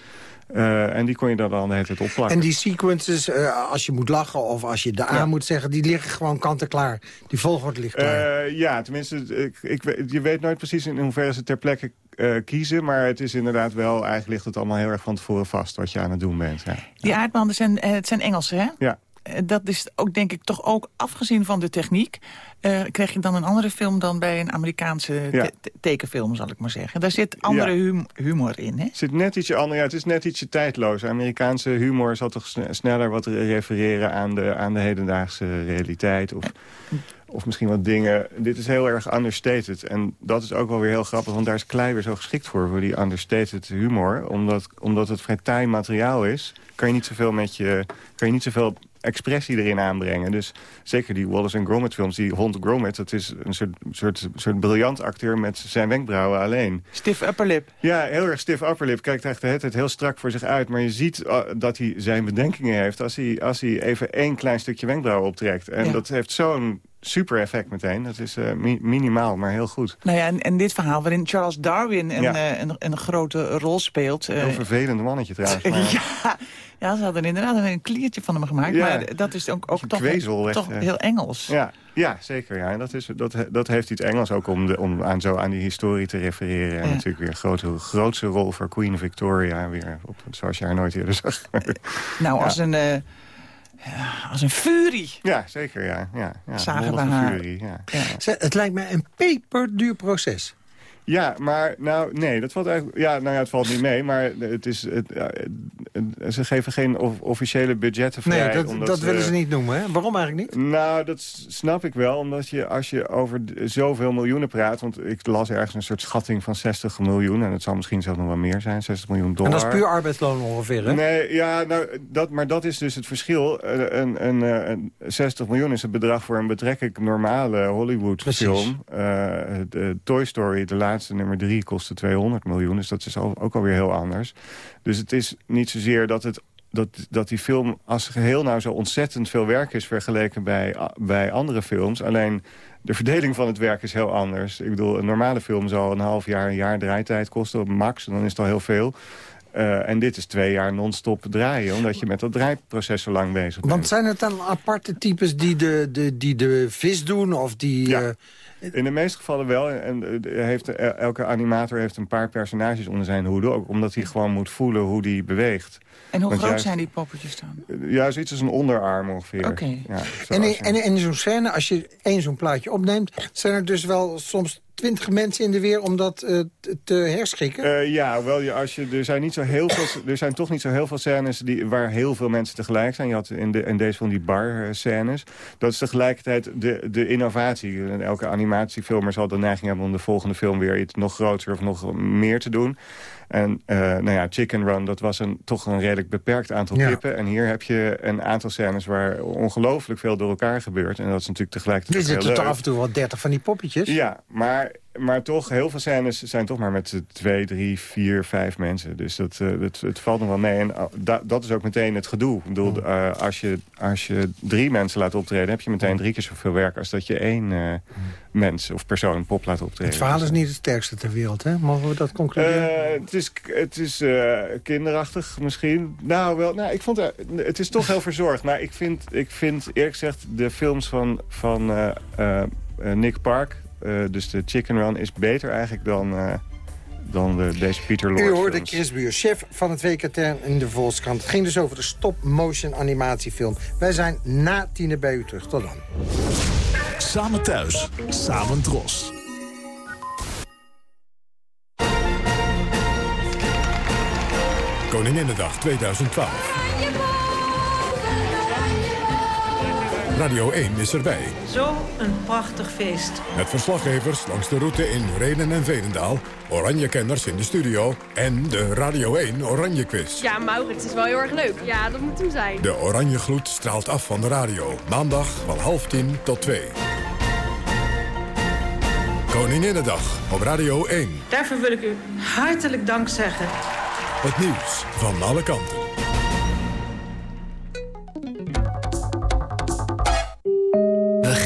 Uh, en die kon je dan de hele tijd opplakken. En die sequences, uh, als je moet lachen of als je de A ja. moet zeggen... die liggen gewoon kant-en-klaar. Die volgorde ligt klaar. Uh, ja, tenminste, ik, ik, je weet nooit precies in hoeverre ze ter plekke kiezen. Maar het is inderdaad wel, eigenlijk ligt het allemaal heel erg van tevoren vast... wat je aan het doen bent. Ja. Die aardbanden zijn, het zijn Engelse, hè? Ja. Eh, dat is ook denk ik toch ook afgezien van de techniek... Uh, krijg je dan een andere film dan bij een Amerikaanse Ja. te- tekenfilm, zal ik maar zeggen. Daar zit andere Ja. hum- humor in, hè? zit net ietsje anders. Ja, het is net ietsje tijdloos. Amerikaanse humor zal toch sne- sneller wat refereren aan de, aan de hedendaagse realiteit. Of, of misschien wat dingen. Dit is heel erg understated. En dat is ook wel weer heel grappig. Want daar is Klei weer zo geschikt voor. Voor die understated humor. Omdat, omdat het vrij taai materiaal is. Kan je niet zoveel met je... Kan je niet zoveel expressie erin aanbrengen. Dus zeker die Wallace en Gromit films. Die hond Gromit, dat is een soort, soort, soort briljant acteur met zijn wenkbrauwen alleen. Stiff upperlip. Ja, heel erg stiff upperlip. Kijkt echt de hele tijd heel strak voor zich uit. Maar je ziet uh, dat hij zijn bedenkingen heeft... als hij, als hij even één klein stukje wenkbrauw optrekt. En Ja. dat heeft zo'n super effect meteen. Dat is uh, mi minimaal, maar heel goed. Nou ja, en, en dit verhaal waarin Charles Darwin een, Ja. eh, een, een grote rol speelt. eh, Heel vervelend mannetje trouwens. Maar ja, ja, ze hadden inderdaad een kliertje van hem gemaakt. Ja. Maar dat is ook, ook toch, kwezel echt, toch eh. heel Engels. Ja, ja, zeker. Ja. En dat, is, dat, dat heeft iets Engels ook om, de, om aan, zo aan die historie te refereren. En Ja. natuurlijk weer een grote, grootste rol voor Queen Victoria. Weer op, zoals je haar nooit eerder zag. Nou, als een... eh, ja, als een furie. Ja, zeker. Ja. Ja, ja. Zagen we haar. furie, ja. Het lijkt mij een peperduur proces. Ja, maar nou, nee, dat valt eigenlijk... Ja, nou ja, het valt niet mee, maar het is, het, ze geven geen of- officiële budgetten vrij. Nee, dat, omdat dat willen ze niet noemen. Hè? Waarom eigenlijk niet? Nou, dat snap ik wel, omdat je als je over zoveel miljoenen praat... want ik las ergens een soort schatting van 60 miljoen... en het zal misschien zelfs nog wel meer zijn, 60 miljoen En dollar. dat is puur arbeidsloon ongeveer, hè? Nee, ja, nou, dat, maar dat is dus het verschil. Eh, Een, een, eh, een 60 miljoen is het bedrag voor een betrekkelijk normale Hollywood-film. Eh, de Toy Story, de laatste nummer drie, kostte 200 miljoen. Dus dat is ook alweer heel anders. Dus het is niet zozeer dat het dat, dat die film als geheel nou zo ontzettend veel werk is... vergeleken bij, bij andere films. Alleen de verdeling van het werk is heel anders. Ik bedoel, een normale film zal een half jaar, een jaar draaitijd kosten op max. En dan is het al heel veel. Eh, en dit is twee jaar non-stop draaien, omdat je met dat draaiproces zo lang bezig bent. Want zijn het dan aparte types die de, de, die de vis doen? Of die, Ja. eh, In de meeste gevallen wel. En heeft, elke animator heeft een paar personages onder zijn hoede. Ook omdat hij gewoon moet voelen hoe die beweegt. En hoe Want groot juist- zijn die poppetjes dan? Eh, Ja, zoiets als een onderarm ongeveer. Oké. Ja, en zoals in, en, en in zo'n scène, als je één zo'n plaatje opneemt... zijn er dus wel soms twintig mensen in de weer om dat eh, te- herschikken? Eh, ja, wel, als je, er, zijn niet zo heel veel, er zijn toch niet zo heel veel scènes die, waar heel veel mensen tegelijk zijn. Je had in, de, in deze van die bar-scènes. Dat is tegelijkertijd de, de innovatie. Elke animatiefilmer zal de neiging hebben om de volgende film weer iets nog groter of nog meer te doen. En eh, nou ja, Chicken Run, dat was een, toch een redelijk beperkt aantal Ja. kippen. En hier heb je een aantal scènes waar ongelooflijk veel door elkaar gebeurt. En dat is natuurlijk er tegelijkertijd heel zitten leuk. af en toe wel dertig van die poppetjes? Ja, maar, maar toch, heel veel scènes zijn toch maar met twee, drie, vier, vijf mensen. Dus dat, eh, dat, het valt nog wel mee. En da- dat is ook meteen het gedoe. Ik bedoel, eh, als, je, als je drie mensen laat optreden... heb je meteen drie keer zoveel werk als dat je één eh, mens of persoon pop laat optreden. Het verhaal is niet het sterkste ter wereld, hè? Mogen we dat concluderen? Eh, het is, het is eh, kinderachtig misschien. Nou, wel, nou, ik vond het, het is toch heel verzorgd. Maar ik vind, ik vind eerlijk gezegd de films van, van eh, eh, eh, Nick Park... eh, dus de Chicken Run is beter eigenlijk dan, eh, dan de, deze Peter Lorre U hoorde films. Chris Buur, chef van het WKT in de Volkskrant. Het ging dus over de stop-motion animatiefilm. Wij zijn na tienen bij u terug. Tot dan. Samen thuis, samen dros. Koninginnedag 2012. Radio 1 is erbij. Zo een prachtig feest. Met verslaggevers langs de route in Renen en Veenendaal... Oranje-kenners in de studio en de Radio 1 Oranje Quiz. Ja, Maurits is wel heel erg leuk. Ja, dat moet hem zijn. De Oranje Gloed straalt af van de radio. Maandag van half tien tot twee. Koninginnedag op Radio 1. Daarvoor wil ik u hartelijk dank zeggen. Het nieuws van alle kanten.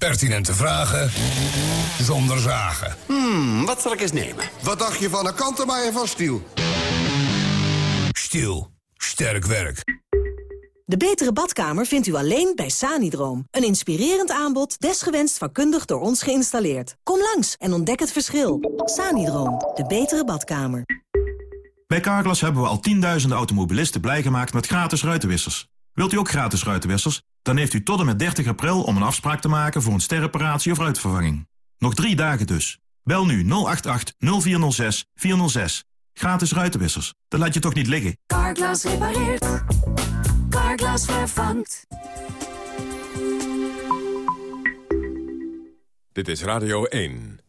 Pertinente vragen zonder zagen. Hmm, wat zal ik eens nemen? Wat dacht je van een kantenmaier van Stiel? Stiel. Sterk werk. De betere badkamer vindt u alleen bij Sanidroom. Een inspirerend aanbod, desgewenst vakkundig door ons geïnstalleerd. Kom langs en ontdek het verschil. Sanidroom, de betere badkamer. Bij Carglass hebben we al tienduizenden automobilisten blij gemaakt met gratis ruitenwissers. Wilt u ook gratis ruitenwissers? Dan heeft u tot en met 30 april om een afspraak te maken voor een sterreparatie of ruitvervanging. Nog drie dagen dus. Bel nu 088 0406 406. Gratis ruitenwissers. Dat laat je toch niet liggen? Carglass repareert. Carglass vervangt. Dit is Radio 1.